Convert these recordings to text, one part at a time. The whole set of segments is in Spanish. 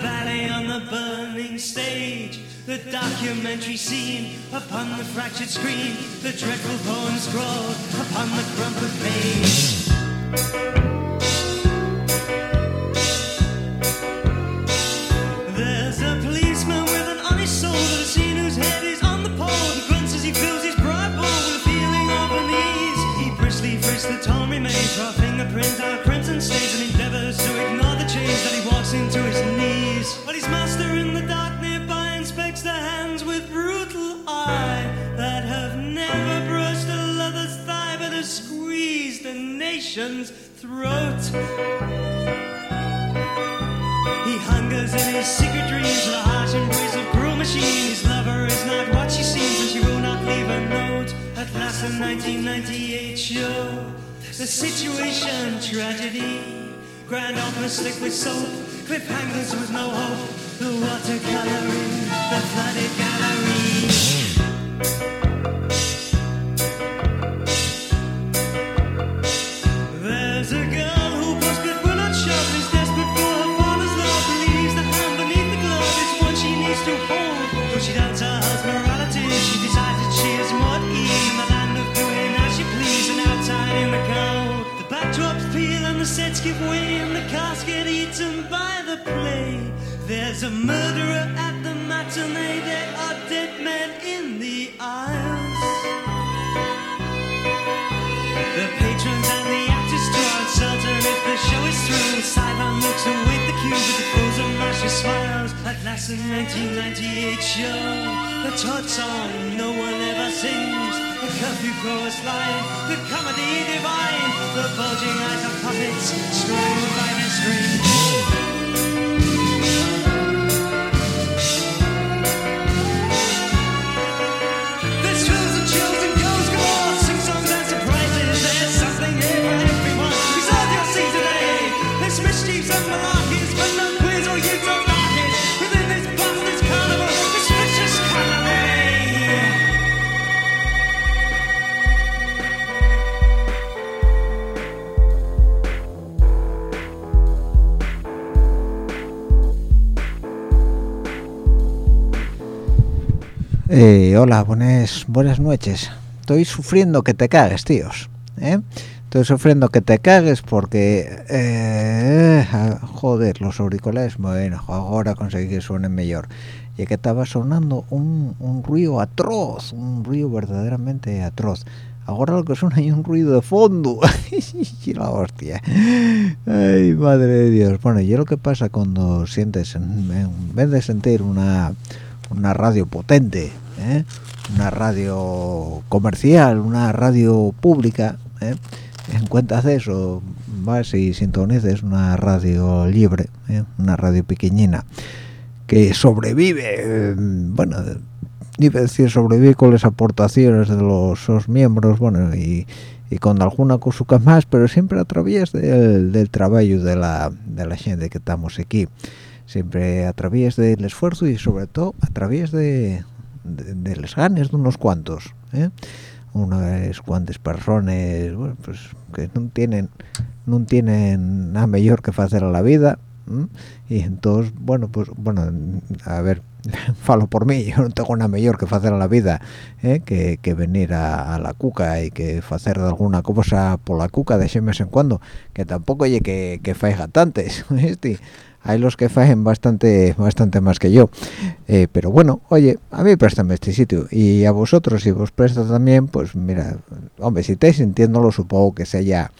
ballet on the burning stage, the documentary scene upon the fractured screen, the dreadful poem scrawled upon the crumpled page. There's a policeman with an honest soul that has seen whose head is on the pole. He grunts as he fills his pride bowl with a feeling of unease. He briskly frisks the torn remains, draw fingerprints out crimson stains, and endeavors to ignore But his master in the dark nearby inspects the hands with brutal eye that have never brushed a lover's thigh, but have squeezed a nation's throat. He hungers in his secret dreams the harsh embrace of cruel machine. His lover is not what she seems, and she will not leave a note. At last, the 1998 show, the situation tragedy. Grand opera slick with soap, cliffhangers with no hope. The watercoloring, the flooded gallery. There's is desperate for her father's love. The hand beneath the glove is one she needs to hold. She doubts There's a murderer at the matinee. There are dead men in the aisles. The patrons and the actors draw uncertain if the show is through. Sideline looks await the cue with the frozen mashy smiles. At last, the 1998 show, the Todd song no one ever sings. The curfew chorus line, the comedy divine, the bulging eyes of puppets strung by their strings. Eh, hola, buenas, buenas noches. Estoy sufriendo que te cagues, tíos. ¿eh? Estoy sufriendo que te cagues porque... eh, ah, joder, los auriculares, bueno, ahora conseguí que suenen mejor. Y que estaba sonando un, un ruido atroz, un ruido verdaderamente atroz. Ahora lo que suena hay un ruido de fondo. y la hostia. Ay, madre de Dios. Bueno, y lo que pasa cuando sientes, en, en vez de sentir una una radio potente, ¿eh? una radio comercial, una radio pública, ¿eh? en cuenta de eso, vas y sintonices una radio libre, ¿eh? una radio pequeñina, que sobrevive, bueno, iba a decir sobrevive con las aportaciones de los sus miembros, bueno, y, y con alguna cosa más, pero siempre a través del, trabajo de la gente que estamos aquí siempre a través del esfuerzo y sobre todo a través de, de, de las ganas de unos cuantos ¿eh? unas cuantas personas pues que no tienen no tienen nada mejor que hacer a la vida y entonces bueno pues bueno a ver falo por mí yo no tengo nada mejor que hacer a la vida ¿eh? que, que venir a, la cuca y que hacer alguna cosa por la cuca de ese mes en cuando que tampoco oye que, que faiga tantes hay los que faen bastante bastante más que yo. Eh, pero bueno oye a mí préstame este sitio. Y a vosotros si vos prestas también pues mira hombre si estáis sintiéndolo supongo que sea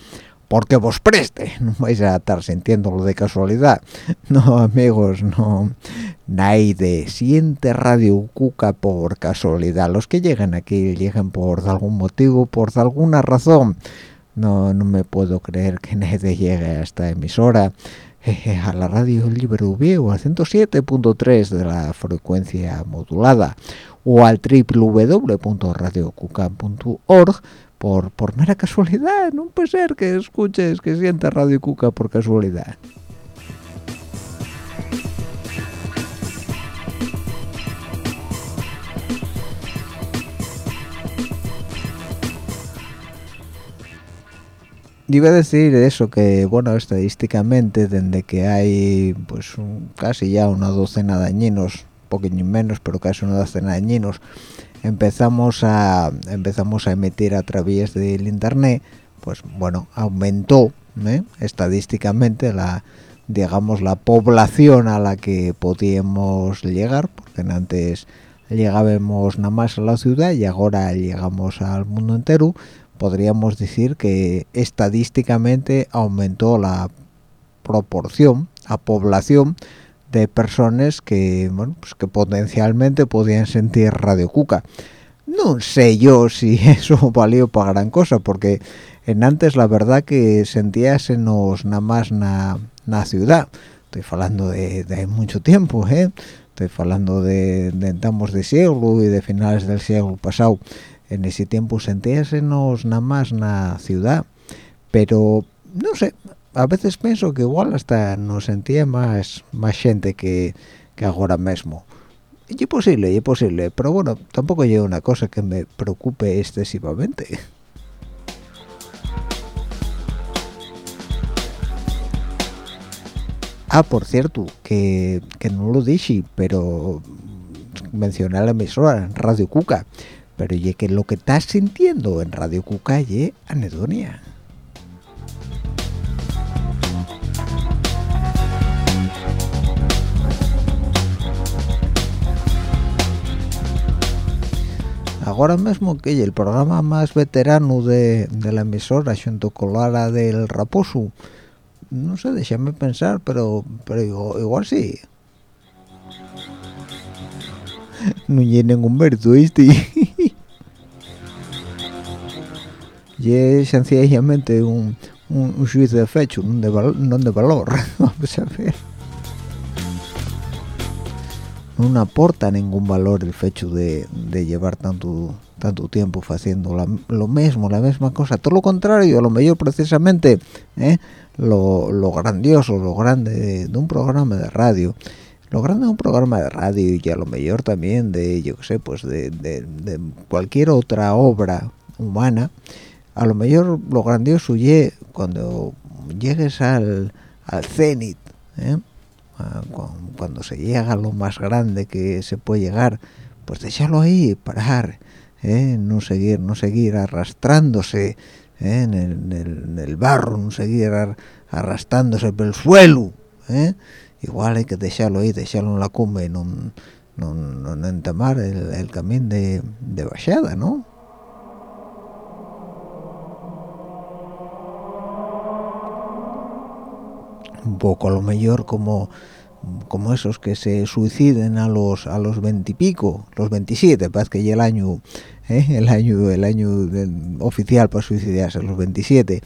porque vos preste. No vais a estar sintiéndolo de casualidad. No amigos no. Nadie siente Radio Cuca por casualidad. Los que llegan aquí llegan por algún motivo por alguna razón. No no me puedo creer que nadie llegue a esta emisora a la radio Libre Viejo a 107.3 de la frecuencia modulada o al www.radiocuca.org por, por mera casualidad, no puede ser que escuches, que sientas Radio Cuca por casualidad. Iba a decir eso que bueno estadísticamente desde que hay pues casi ya una docena de añinos poquito menos pero casi una docena de añinos empezamos a empezamos a emitir a través del internet pues bueno aumentó ¿eh? estadísticamente la digamos la población a la que podíamos llegar porque antes llegábamos nada más a la ciudad y ahora llegamos al mundo entero podríamos decir que estadísticamente aumentó la proporción a población de personas que bueno pues que potencialmente podían sentir Radio Cuca. No sé yo si eso valió para gran cosa porque en antes la verdad que sentíasenos nada más na, na ciudad estoy hablando de, de mucho tiempo ¿eh? estoy hablando de, de de siglo y de finales del siglo pasado en ese tiempo sentíasenos nada más na ciudad pero no sé a veces pienso que igual hasta nos sentía más más gente que, que ahora mismo y es posible y es posible pero bueno tampoco llega una cosa que me preocupe excesivamente. Ah por cierto que, que no lo dije pero mencioné la emisora Radio Cuca pero ya que lo que estás sintiendo en Radio Cucalle, anedonia. ahora mismo que el programa más veterano de, la emisora junto con del Raposo no sé déjame pensar pero pero igual, sí no hay ningún ¿viste? y sencillamente un, un, juicio de fecho, no de, de valor. Vamos a ver. No aporta ningún valor el hecho de, llevar tanto tanto tiempo haciendo lo mismo, la misma cosa. Todo lo contrario, a lo mejor precisamente ¿eh? lo, grandioso, lo grande de, un programa de radio lo grande de un programa de radio y a lo mejor también de, yo qué sé, pues de, de, cualquier otra obra humana, a lo mejor lo grandioso y cuando llegues al, al cenit ¿eh? cuando se llega a lo más grande que se puede llegar pues déjalo ahí parar ¿eh? no seguir no seguir arrastrándose ¿eh? en, el, barro no seguir arrastrándose por el suelo igual hay que dejarlo ahí dejarlo en la cumbre no, no, no entamar el, el camino de, de bajada no un poco a lo mejor como como esos que se suiciden a los a los veintipico los 27 parece que ya el año ¿eh? el año el año oficial para suicidarse los 27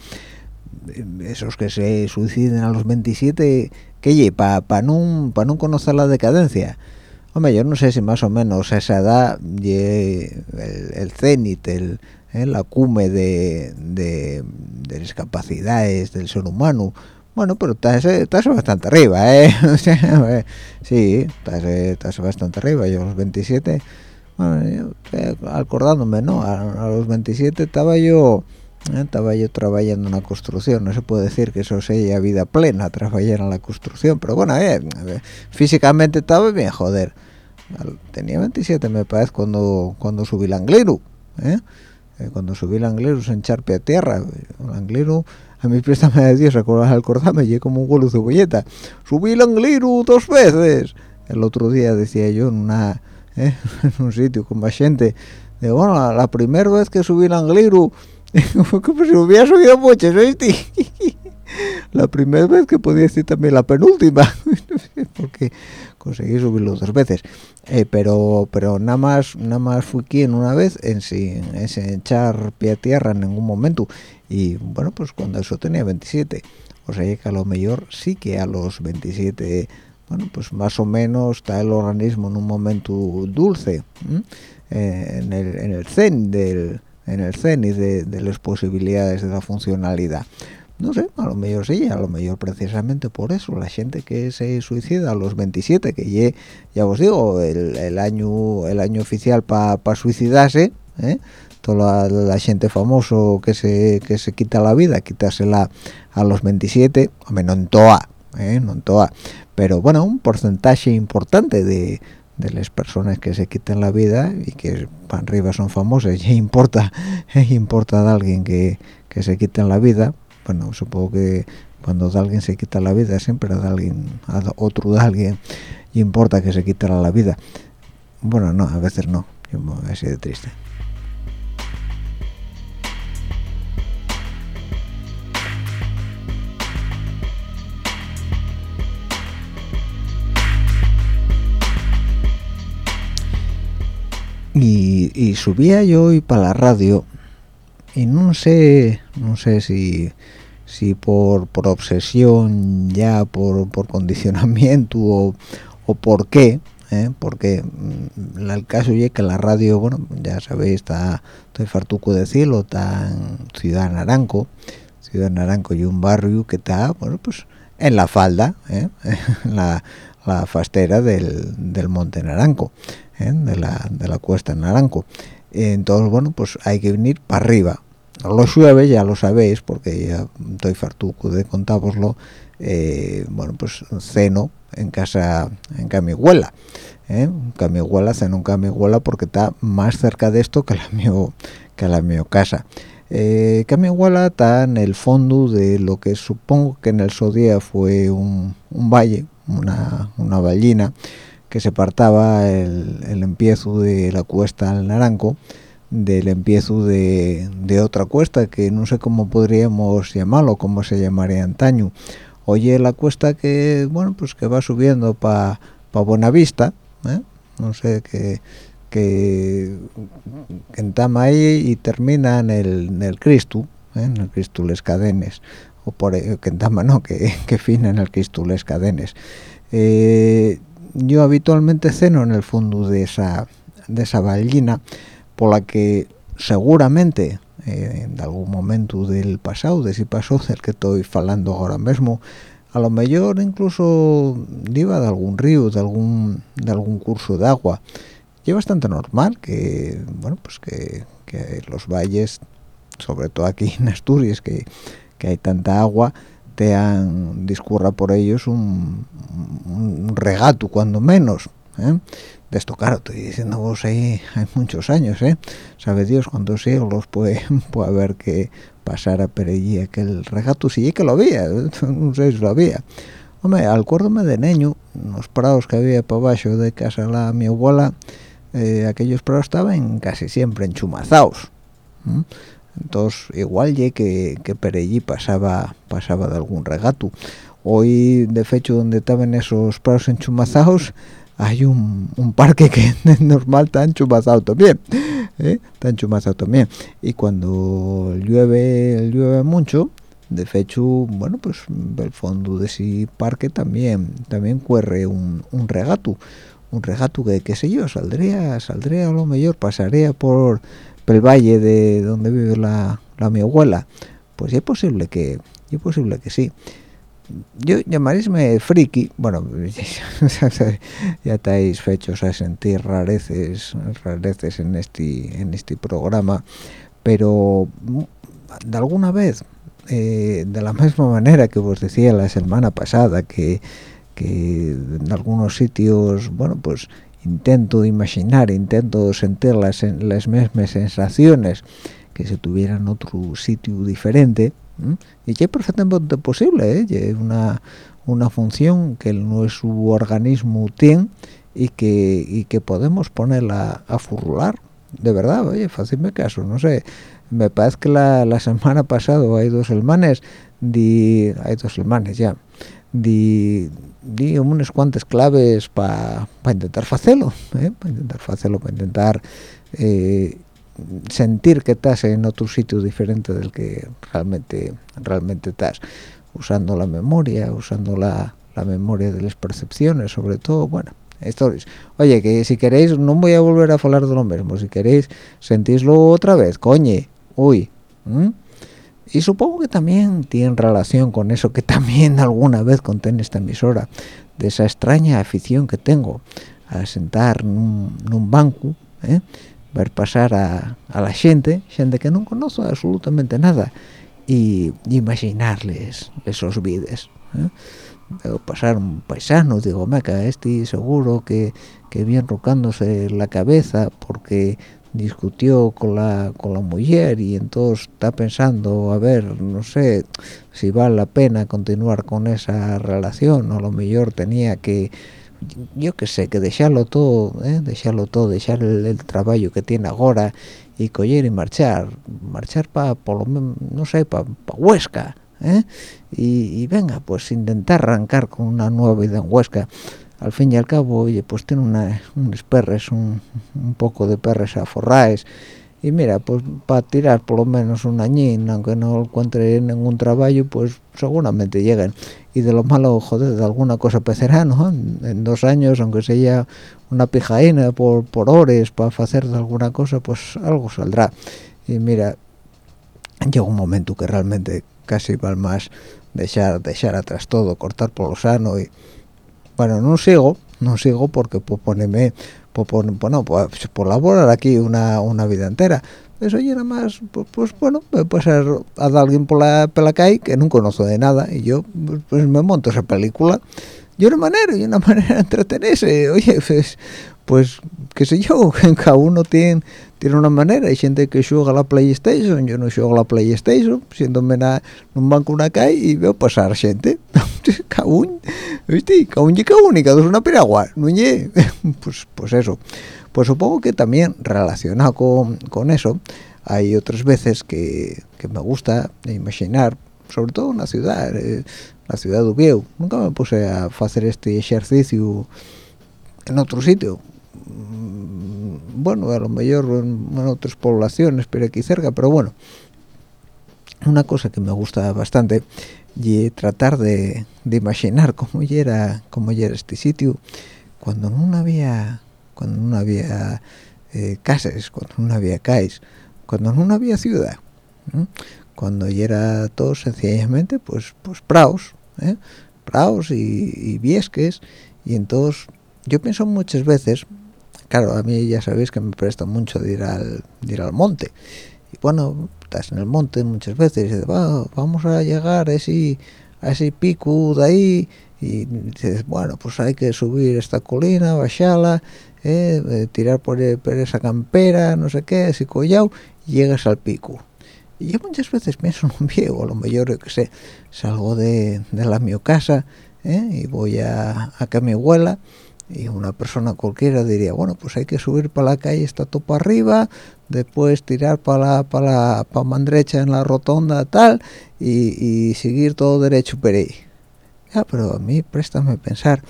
esos que se suiciden a los 27 que para pa no para no conocer la decadencia hombre yo no sé si más o menos a esa edad el, el cenit el, ¿eh? la cume de, de, de las capacidades del ser humano bueno, pero estás, estás bastante arriba, ¿eh? sí, estás, estás, bastante arriba. Yo a los 27, bueno, eh, acordándome, ¿no? A, los 27 estaba yo eh, estaba yo trabajando en la construcción. No se puede decir que eso sea vida plena, trabajar en la construcción. Pero bueno, eh, físicamente estaba bien, joder. Tenía 27, me parece, cuando, cuando subí el anglero, ¿eh? Cuando subí el anglero se encharpe a tierra. El anglero a mí préstame de Dios, acordarme, llegué como un golo cebolleta. Subí el angliru dos veces. El otro día decía yo en una ¿eh? en un sitio con más gente, de bueno, la, primera vez que subí el angliru como si hubiera subido mucho ¿oíste? la primera vez que podía decir también la penúltima porque conseguí subirlo dos veces. Eh, pero pero nada más nada más fui quien una vez en sin, echar pie a tierra en ningún momento. Y bueno pues cuando eso tenía 27 o sea que a lo mejor sí que a los 27 bueno pues más o menos está el organismo en un momento dulce eh, en, el, en el zen del en el zen y de las posibilidades de la funcionalidad no sé, a lo mejor sí, a lo mejor precisamente por eso, la gente que se suicida a los 27, que ya os digo, el, año el año oficial para suicidarse, ¿eh? toda la, gente famoso que se que se quita la vida, quitársela a los 27, hombre, no en toa, ¿eh? en toa, pero bueno, un porcentaje importante de, de las personas que se quiten la vida y que para arriba son famosas, ya importa, importa de alguien que, que se quiten la vida, bueno supongo que cuando de alguien se quita la vida siempre de alguien a otro de alguien importa que se quite la vida. Bueno no a veces no así de triste. Y, y subía yo hoy para la radio y no sé no sé si si por, por obsesión ya por, por condicionamiento o, o, por qué ¿eh? porque mm, el caso es que la radio bueno ya sabéis está estoy fartuco de cielo está en Ciudad Naranco Ciudad Naranco y un barrio que está bueno pues en la falda ¿eh? la, la fastera del, del monte Naranco ¿eh? de la de la cuesta Naranco entonces bueno pues hay que venir para arriba los llueve ya lo sabéis porque ya estoy fartuco de contároslo eh, bueno pues ceno en casa en camiguela ¿eh? camiguela ceno en camiguela porque está más cerca de esto que la mío que la mío casa eh, camiguela está en el fondo de lo que supongo que en el Sodía fue un, valle una, una vallina que se partaba el, el empiezo de la cuesta al Naranco del empiezo de, otra cuesta que no sé cómo podríamos llamarlo, cómo se llamaría antaño. Oye, la cuesta que, bueno, pues que va subiendo para pa Buenavista, ¿eh? no sé, que, que, entama ahí y termina en el, en el Cristo, ¿eh? en el Cristo Les Cadenes, o por que entama no, que, que fina en el Cristo Les Cadenes. Eh, yo habitualmente ceno en el fondo de esa, de esa ballina, por la que seguramente eh, en algún momento del pasado, de si pasó del que estoy hablando ahora mismo, a lo mejor incluso iba de algún río, de algún de algún curso de agua. Y es bastante normal que, bueno, pues que, los valles, sobre todo aquí en Asturias, que, hay tanta agua, te han discurra por ellos un, un regato, cuando menos. ¿eh? De esto claro estoy diciendo vos ahí hay muchos años eh sabe Dios cuántos siglos puede puede haber que pasara por allí aquel regato sí que lo había no sé si lo había. Hombre acuérdome de niño los prados que había para abajo de casa la mi abuela eh, aquellos prados estaban casi siempre enchumazados entonces igual ya que, que por allí pasaba pasaba de algún regato. Hoy de hecho donde estaban esos prados enchumazados hay un, parque que es normal está enchumazado también ¿eh? está enchumazado también. Y cuando llueve llueve mucho de hecho bueno pues el fondo de ese parque también también corre un, regato un regato que qué sé yo saldría saldría a lo mejor pasaría por, el valle de donde vive la, la mi abuela. Pues es posible que es posible que sí yo llamarísme friki, bueno, ya estáis fechos a sentir rareces, rareces en este, en este programa, pero mm, de alguna vez, eh, de la misma manera que os decía la semana pasada, que, que en algunos sitios, bueno, pues intento imaginar, intento sentir las, las mismas sensaciones que si tuvieran otro sitio diferente, y que es perfectamente posible ¿eh? es una una función que nuestro organismo tiene y que y que podemos ponerla a furlar de verdad oye fácilme caso no sé me parece que la, la semana pasada hay dos semanas di hay dos semanas ya di, di unas cuantas claves para intentar hacerlo ¿eh? para intentar hacerlo para intentar eh, sentir que estás en otro sitio diferente del que realmente realmente estás. Usando la memoria usando la, la memoria de las percepciones sobre todo bueno stories. Oye que si queréis no voy a volver a hablar de lo mismo. Si queréis sentíslo otra vez. Coñe uy y supongo que también tiene relación con eso que también alguna vez conté en esta emisora de esa extraña afición que tengo a sentar en un, banco ¿eh? Ver pasar a, la gente gente que no conozco absolutamente nada y imaginarles esos vides ¿eh? pasar un paisano digo meca este seguro que que viene rocándose la cabeza porque discutió con la con la mujer y entonces está pensando a ver no sé si vale la pena continuar con esa relación o lo mejor tenía que yo qué sé que dejarlo todo ¿eh? dejarlo todo dejar el, trabajo que tiene ahora y coger y marchar marchar para por lo menos no sé para Huesca ¿eh? y, venga pues intentar arrancar con una nueva vida en Huesca al fin y al cabo oye pues tiene una, unos perres un, poco de perres a forraes y mira pues para tirar por lo menos un añín aunque no encuentre ningún trabajo pues seguramente lleguen y de lo malo joder de alguna cosa pecerá no en dos años aunque sea una pijaina por por horas para hacer de alguna cosa pues algo saldrá. Y mira llega un momento que realmente casi va más dejar dejar atrás todo cortar por lo sano y bueno no sigo no sigo porque pues ponerme pues, bueno pues, por laborar aquí una, una vida entera eso ya nada más pues, pues bueno puede ser a alguien por la, por la calle que no conozco de nada y yo pues, pues me monto esa película. Y una manera y una manera de entretenerse. Oye pues pues qué sé yo cada uno tiene tiene una manera. Hay gente que juega la PlayStation yo no juego la PlayStation siéndome en un banco una calle y veo pasar gente. Cada uno ¿viste? cada uno y cada uno y cada una piragua. No pues pues eso pues supongo que también relacionado con, con eso hay otras veces que, que, me gusta imaginar sobre todo en la ciudad eh, la ciudad de Ubieu nunca me puse a hacer este ejercicio en otro sitio. Mm, bueno, a lo mejor en, otras poblaciones, pero aquí cerca, pero bueno, una cosa que me gusta bastante y tratar de, imaginar cómo era cómo era este sitio cuando no había cuando no había eh, casas cuando no había calles cuando no había ciudad cuando ya era todo sencillamente pues pues praos ¿eh? praos y, viesques y entonces yo pienso muchas veces claro, a mí ya sabéis que me presta mucho de ir al, ir al monte. Y bueno, estás en el monte muchas veces y dices, vamos a llegar a ese, a ese pico de ahí y dices, bueno, pues hay que subir esta colina, bajarla, eh, eh tirar por, esa campera, no sé qué, ese collado, y llegas al pico. Y yo muchas veces pienso en un viejo, a lo mejor, que sé, salgo de, de la mi casa eh, y voy a, a que mi abuela y una persona cualquiera diría bueno pues hay que subir para la calle está todo para arriba después tirar para la para para mandrecha en la rotonda tal y, seguir todo derecho por ahí ya pero a mí préstame pensar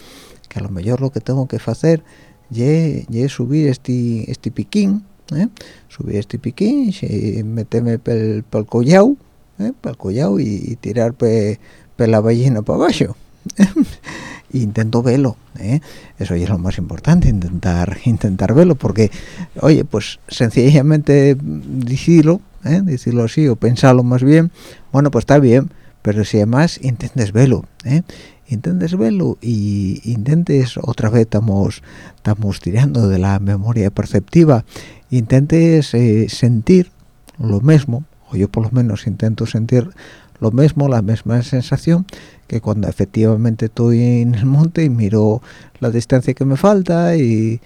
que a lo mejor lo que tengo que hacer es subir este este piquín ¿eh? subir este piquín y meterme por el collao ¿eh? el collao y, tirar pe, la ballena para abajo intento verlo ¿eh? eso ya es lo más importante intentar intentar verlo porque oye pues sencillamente decirlo ¿eh? decirlo así o pensarlo más bien bueno pues está bien pero si además intentes verlo ¿eh? intentes verlo y intentes otra vez estamos estamos tirando de la memoria perceptiva intentes eh, sentir lo mismo o yo por lo menos intento sentir lo mismo la misma sensación que cuando efectivamente estoy en el monte y miro la distancia que me falta y,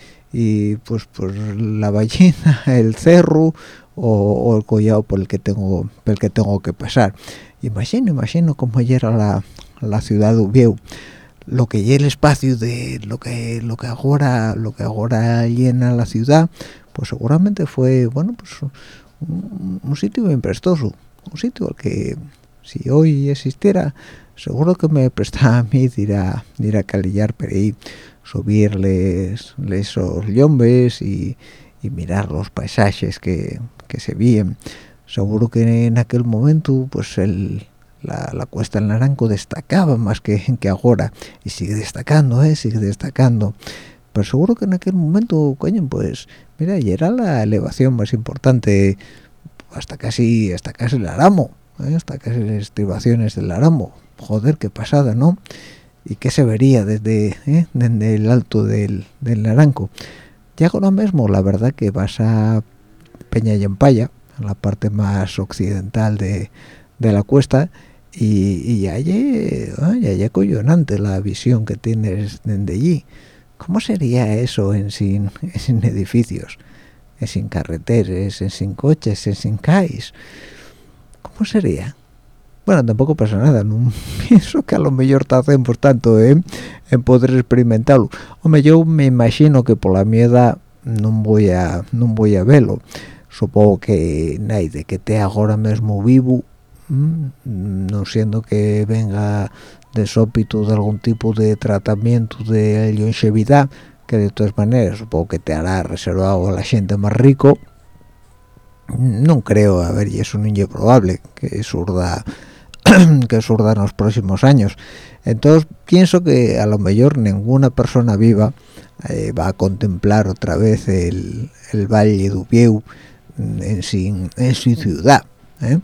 pues pues la ballena, el cerro o, el collado por el que tengo por el que tengo que pasar. Imagino, imagino cómo era la, la ciudad de Ubieu, lo que y el espacio de lo que lo que ahora lo que ahora llena la ciudad, pues seguramente fue bueno pues un, sitio bien prestoso un sitio al que si hoy existiera seguro que me prestaba a mí de ir a, ir a calillar por ahí subirles esos llombes y, y, mirar los paisajes que, que se veían seguro que en aquel momento pues el, la, la, cuesta del Naranco destacaba más que, que ahora y sigue destacando, ¿eh? sigue destacando pero seguro que en aquel momento, coño, pues mira, y era la elevación más importante hasta casi hasta casi el Aramo, ¿eh? hasta casi las estribaciones del Aramo. Joder, qué pasada, ¿no? Y qué se vería desde, ¿eh? desde el alto del, del Naranco. Y ahora mismo, la verdad que vas a Peña y Empaya, en la parte más occidental de, de la cuesta, y, y allí, allí coyonante la visión que tienes desde allí. ¿Cómo sería eso en sin, sin edificios, en sin carreteras, en sin coches, en sin cais? ¿Cómo sería? Bueno, tampoco pasa nada, no pienso que a lo mejor por tanto ¿eh? en poder experimentarlo. Hombre, yo me imagino que por la mierda no voy a no voy a verlo. Supongo que nadie que te ahora mismo vivo, no siendo que venga de sópito de algún tipo de tratamiento de longevidad que de todas maneras supongo que te hará reservado a la gente más rico no creo a ver y eso no es probable que surda que surda en los próximos años. Entonces pienso que a lo mejor ninguna persona viva eh, va a contemplar otra vez el, el Valle de Ubieu en, sin, en su ciudad ¿eh?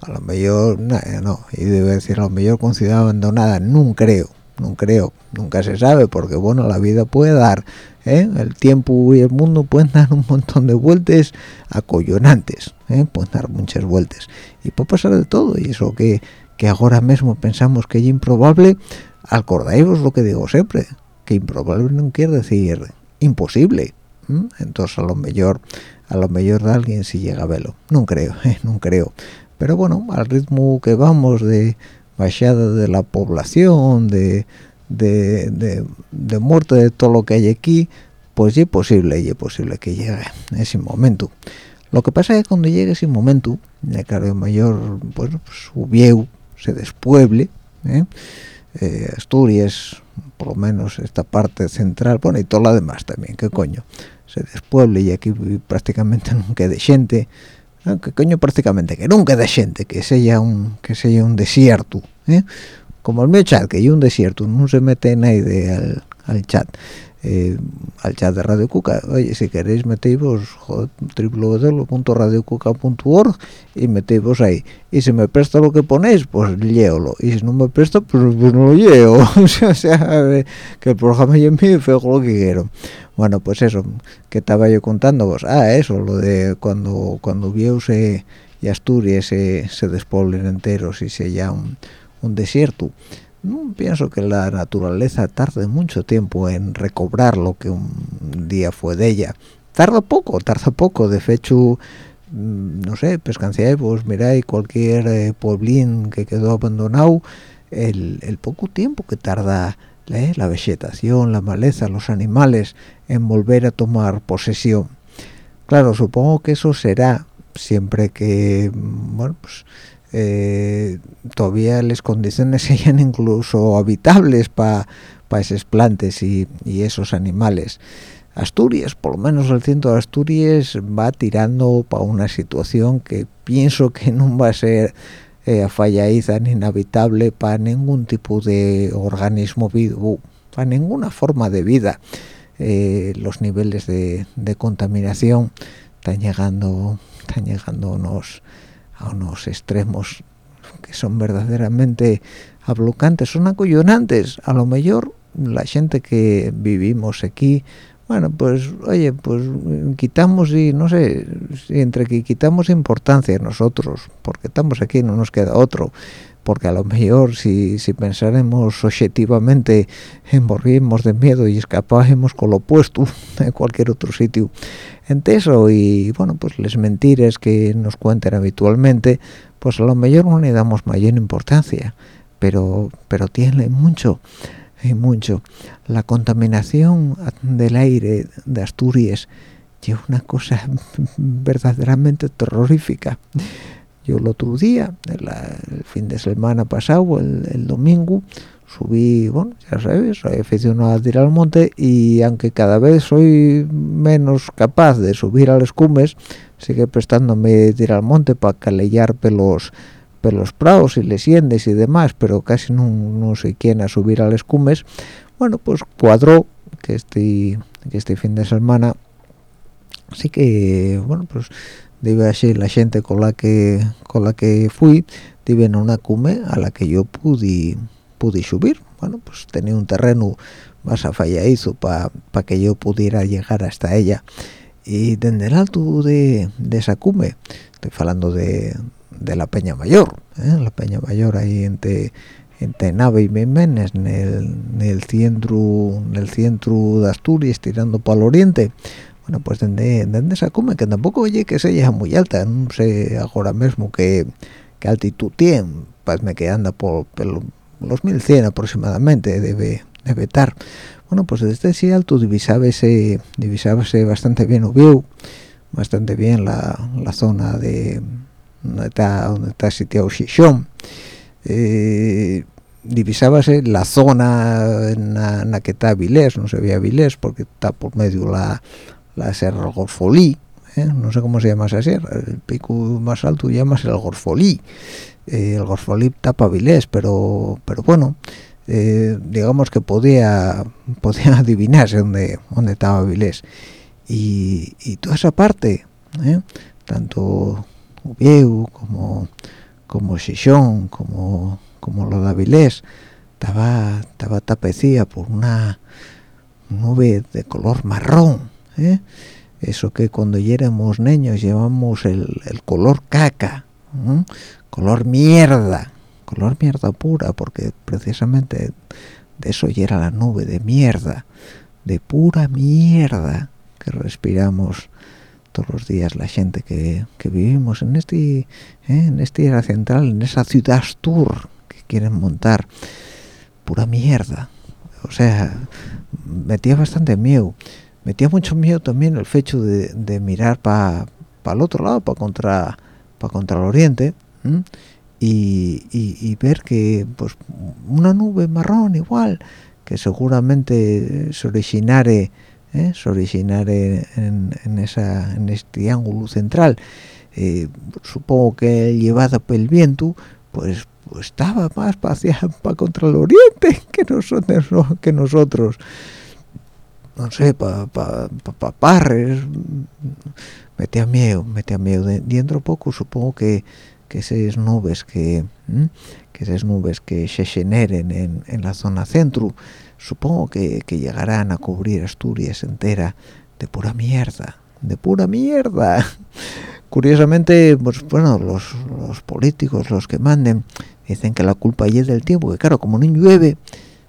a lo mejor no y debe decir a lo mejor con ciudad abandonada no creo no creo nunca se sabe porque bueno la vida puede dar ¿eh? el tiempo y el mundo pueden dar un montón de vueltas acollonantes ¿eh? pueden dar muchas vueltas y puede pasar de todo y eso que que ahora mismo pensamos que es improbable acordáis lo que digo siempre que improbable no quiere decir imposible entonces a lo mejor a lo mejor de alguien si llega a verlo no creo ¿eh? no creo pero bueno al ritmo que vamos de bajada de la población de de, de, muerte de todo lo que hay aquí pues es posible y es posible que llegue ese momento lo que pasa es que cuando llegue ese momento ya claro mayor pues su se despueble ¿eh? Eh, Asturias por lo menos esta parte central bueno y todo lo demás también qué coño se despueble y aquí prácticamente no quede gente. Que coño prácticamente que nunca de gente que sea un que sea un desierto ¿eh? como el mío chat que hay un desierto no se mete nadie al, al chat eh, al chat de Radio Cuca. Oye si queréis metéis www.radiocuca.org y metéis ahí. Y si me presta lo que ponéis pues léolo y si no me presta pues, pues no lo leo. O sea que el programa ya me fue lo que quiero bueno pues eso que estaba yo contando vos ah eso lo de cuando cuando se y Asturias se, se despoblen enteros y se ya un, un desierto. No pienso que la naturaleza tarde mucho tiempo en recobrar lo que un día fue de ella. Tarda poco tarda poco. De hecho mm, no sé pescanciáis vos miráis cualquier eh, pueblín que quedó abandonado el, el poco tiempo que tarda ¿eh? la vegetación, la maleza, los animales en volver a tomar posesión. Claro, supongo que eso será siempre que, bueno, pues eh, todavía las condiciones sean incluso habitables para pa esas plantas y, esos animales. Asturias, por lo menos el centro de Asturias va tirando para una situación que pienso que no va a ser eh, fallaiza ni inhabitable para ningún tipo de organismo vivo, para ninguna forma de vida. Eh, los niveles de, contaminación están llegando, están llegando a unos, a unos extremos que son verdaderamente ablocantes, son acollonantes. A lo mejor la gente que vivimos aquí bueno pues oye pues quitamos y no sé entre que quitamos importancia nosotros porque estamos aquí no nos queda otro. Porque a lo mejor si, si pensáramos objetivamente morirnos de miedo y escapáramos con lo opuesto en cualquier otro sitio. En eso y bueno pues las mentiras que nos cuentan habitualmente pues a lo mejor no le damos mayor importancia pero pero tiene mucho mucho. La contaminación del aire de Asturias es una cosa verdaderamente terrorífica yo el otro día el, fin de semana pasado el, domingo subí bueno ya sabes soy aficionado a tirar al monte y aunque cada vez soy menos capaz de subir a las cumbres sigue prestándome tirar al monte para calellar pelos pelos prados y leyendas y demás pero casi no, no sé quién a subir a las cumbres bueno pues cuadró que este que este fin de semana así que bueno pues debe así la gente con la que con la que fui debe en una cume a la que yo pude pude subir. Bueno pues tenía un terreno más afalladizo para que yo pudiera llegar hasta ella. Y desde el alto de, de esa cume estoy hablando de, de la Peña Mayor ¿eh? la Peña Mayor ahí entre entre Nave y Memenes en el, en el centro en el centro de Asturias tirando para el oriente bueno pues desde, esa cume que tampoco oye que sea muy alta no sé ahora mismo qué, altitud tiene pues me que anda por, los 1100 aproximadamente debe debe estar bueno pues desde ese alto divisábase divisábase bastante bien vio bastante bien la, la zona de donde está donde está sitiado Xixón eh, divisábase la zona en la, que está Vilés, no se veía Vilés porque está por medio la, la Serra Gorfolí, ¿eh? no sé cómo se llama esa sierra, el pico más alto llamas el Gorfolí, eh, el Gorfolí tapa Vilés, pero pero bueno, eh, digamos que podía podía adivinarse dónde, dónde estaba Vilés. Y, y toda esa parte, tanto Ubieu como como Xixón, como como lo de Avilés, estaba estaba tapecida por una nube de color marrón ¿eh? eso que cuando éramos niños llevamos el, color caca color mierda color mierda pura porque precisamente de eso ya era la nube de mierda de pura mierda que respiramos todos los días la gente que, vivimos en este ¿eh? en este era central en esa ciudad tour que quieren montar. Pura mierda. O sea metía bastante miedo. Metía mucho miedo también el hecho de, mirar para el otro lado, para contra para contra el oriente, y, ver que pues una nube marrón igual, que seguramente se originare, ¿eh? se originare en, esa, en este ángulo central, eh, supongo que llevada por el viento, pues, pues estaba más para, para contra el oriente que nosotros, que nosotros. No sé, para pa, pa, parres, metía miedo, metía miedo. Dentro poco supongo que, que esas nubes que, que esas nubes que se generen en, en la zona centro, supongo que, que, llegarán a cubrir Asturias entera de pura mierda, de pura mierda. Curiosamente, pues bueno, los, políticos, los que manden, dicen que la culpa es del tiempo, que claro, como no llueve,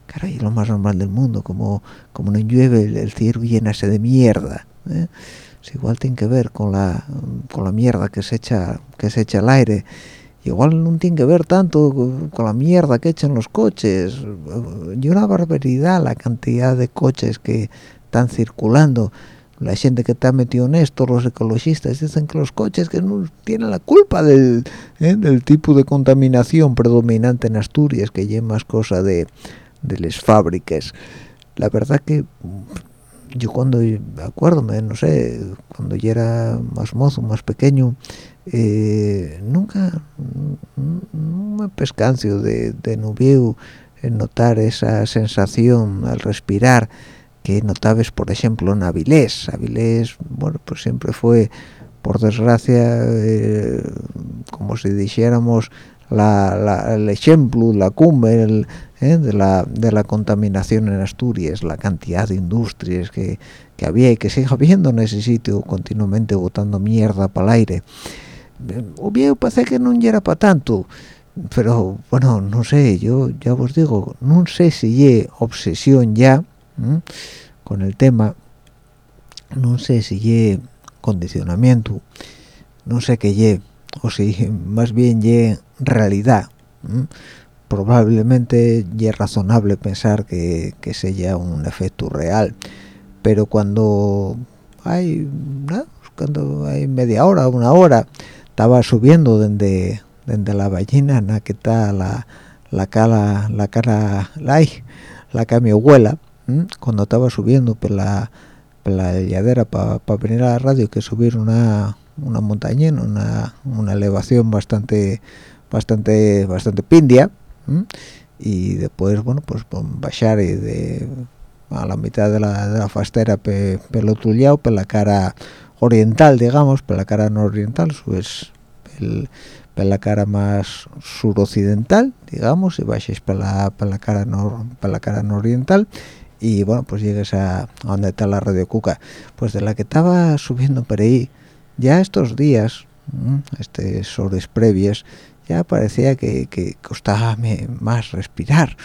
caray, es lo más normal del mundo, como, como no llueve, el, cielo llenase de mierda. ¿eh? igual tiene que ver con la, con la mierda que se echa, que se echa al aire. Igual no tiene que ver tanto con la mierda que echan los coches. Y una barbaridad la cantidad de coches que están circulando. La gente que está metido en esto, los ecologistas, dicen que los coches que no tienen la culpa del, ¿eh? del tipo de contaminación predominante en Asturias, que lleva más cosa de de las fábricas la verdad que yo cuando acuérdome no sé cuando yo era más mozo más pequeño eh, nunca no me pescancio de, de nubieu en notar esa sensación al respirar que notabas por ejemplo en Avilés Avilés bueno pues siempre fue por desgracia eh, como si dijéramos la, el ejemplo la cumbre ¿eh? de, la, de la contaminación en Asturias, la cantidad de industrias que, que había y que sigue habiendo en ese sitio, continuamente botando mierda para el aire. Obvio, parece que no era para tanto, pero bueno, no sé, yo ya os digo, no sé si hay obsesión ya con el tema, no sé si hay condicionamiento, no sé qué hay, o si más bien hay realidad probablemente es razonable pensar que, que sea un efecto real. Pero cuando hay cuando hay media hora una hora estaba subiendo desde desde la ballena na que está la la cara la cara la la que mi abuela cuando estaba subiendo por la por la lladera para venir a la radio que subir una una montaña una, una elevación bastante bastante bastante pindia y después bueno pues bajar y a la mitad de la, de la fastera pe, tullado por la cara oriental digamos por la cara no oriental el, por la cara más suroccidental digamos y bajáis por la, por la cara no por la cara nororiental y bueno pues llegues a, a, donde está la radio cuca. Pues de la que estaba subiendo por ahí ya estos días este horas previas ya parecía que costaba más respirar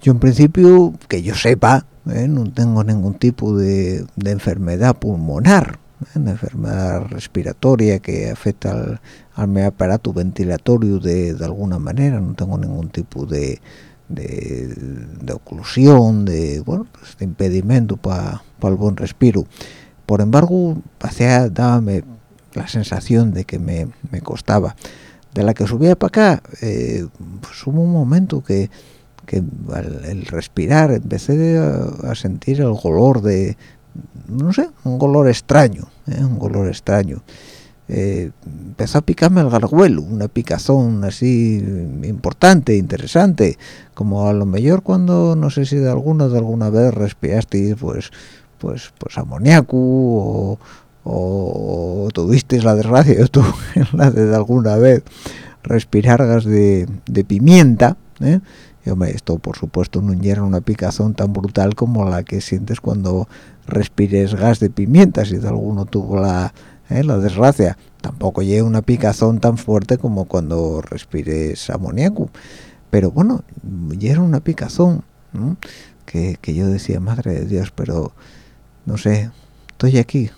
yo en principio que yo sepa ¿eh? no tengo ningún tipo de, enfermedad pulmonar ¿eh? una enfermedad respiratoria que afecta al, al mi aparato ventilatorio de, de, alguna manera no tengo ningún tipo de de, de oclusión de bueno pues de impedimento para el buen respiro por embargo hacía dábame la sensación de que me, me costaba de la que subía para acá eh, pues hubo un momento que que el respirar empecé a, sentir el olor de no sé un olor extraño ¿eh? un olor extraño eh, empezó a picarme el garguelo una picazón así importante interesante como a lo mejor cuando no sé si de alguna de alguna vez respiraste pues pues pues amoníaco o, o tuvisteis la desgracia tú la de alguna vez respirar gas de, de pimienta ¿eh? Esto por supuesto no era una picazón tan brutal como la que sientes cuando respires gas de pimienta si de alguno tuvo la, eh, la desgracia. Tampoco llega una picazón tan fuerte como cuando respires amoníaco. Pero bueno era una picazón que, que, yo decía madre de dios pero no sé estoy aquí.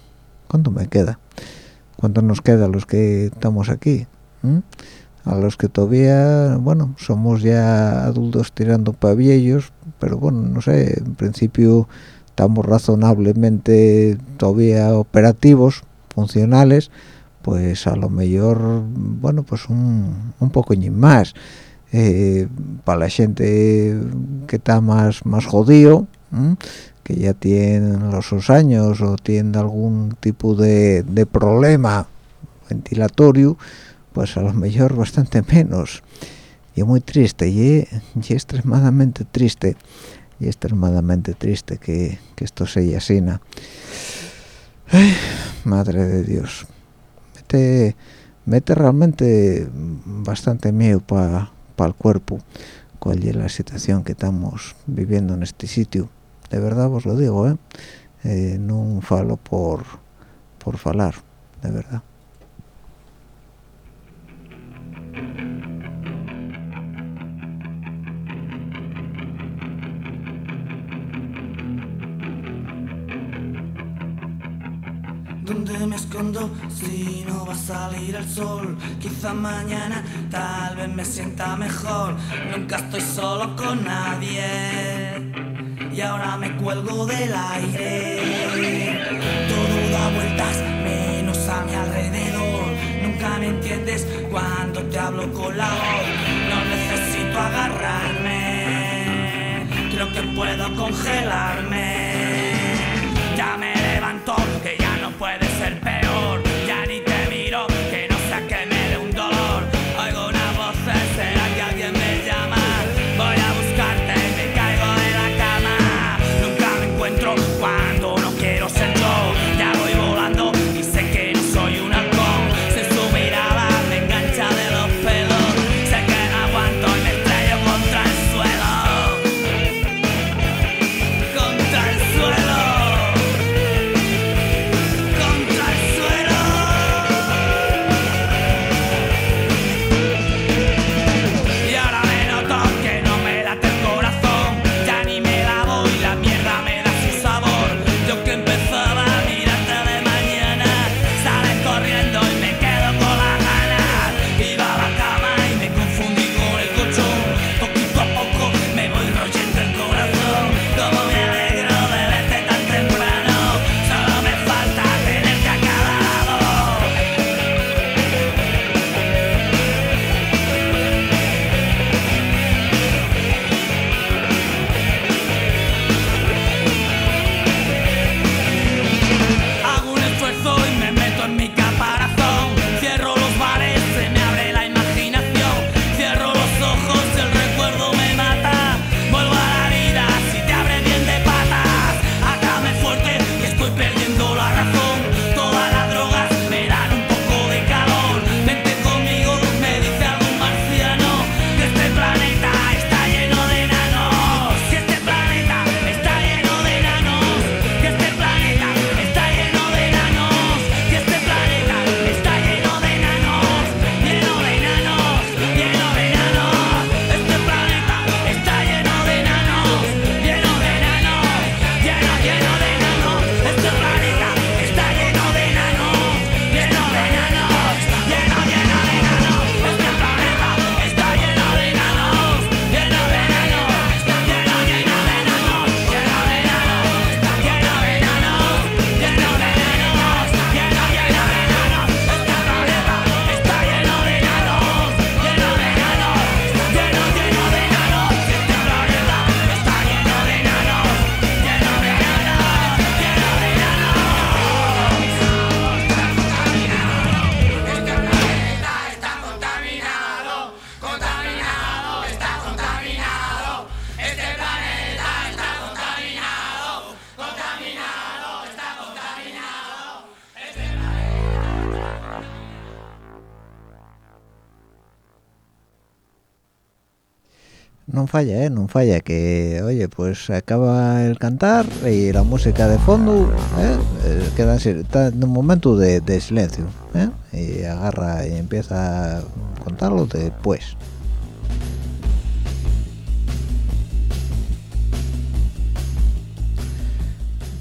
Cuánto me queda cuánto nos queda los que estamos aquí a los que todavía, bueno, somos ya adultos tirando para viejos, pero bueno, no sé, en principio estamos razonablemente todavía operativos, funcionales, pues a lo mejor, bueno, pues un, un poco más. Eh, para la gente que está más más jodido, que ya tiene los años o tiene algún tipo de, de problema ventilatorio, pues a lo mejor bastante menos. Y muy triste, y, eh, y extremadamente triste, y extremadamente triste que, que esto sea así. Ay, madre de Dios. Mete, mete realmente bastante miedo para pa el cuerpo cuál es la situación que estamos viviendo en este sitio. De verdad os lo digo, ¿eh? eh no falo por, por falar, de verdad. ¿Dónde me escondo si no va a salir el sol? Quizá mañana tal vez me sienta mejor. Nunca estoy solo con nadie. Y ahora me cuelgo del aire. Todo da vueltas menos a mi alrededor. Nunca me entiendes cuando te hablo con la voz. No necesito agarrarme. Creo que puedo congelarme. Ya me levanto, que ya no puede ser peor. Falla, ¿eh? No falla, que, oye, pues acaba el cantar y la música de fondo, ¿eh? eh queda en un momento de, de silencio, ¿eh? Y agarra y empieza a contarlo después.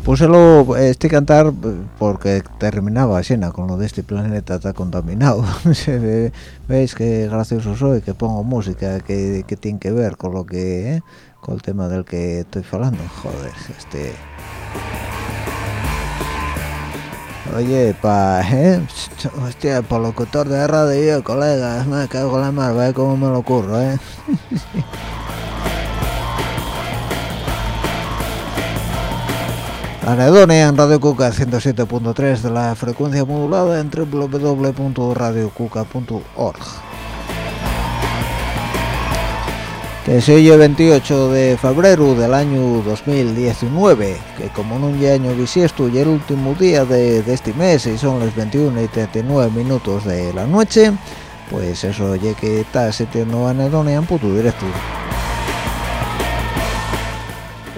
Púselo este cantar porque terminaba llena con lo de este planeta está contaminado. Veis que gracioso soy, que pongo música que, tiene que ver con lo que, ¿eh? con el tema del que estoy hablando. Joder, este. Oye, pa, ¿eh? Hostia, por locutor de radio, colega, me cago en la mar, vaya como me lo ocurro, ¿eh? Anedonia en Radio Cuca 107.3 de la frecuencia modulada en www.radiocuca.org. Que es el 28 de febrero del año 2019, que como no un año bisiesto y el último día de, este mes y son las 21 y 39 minutos de la noche, pues eso ya que está sintiendo Anedonia en puto directo.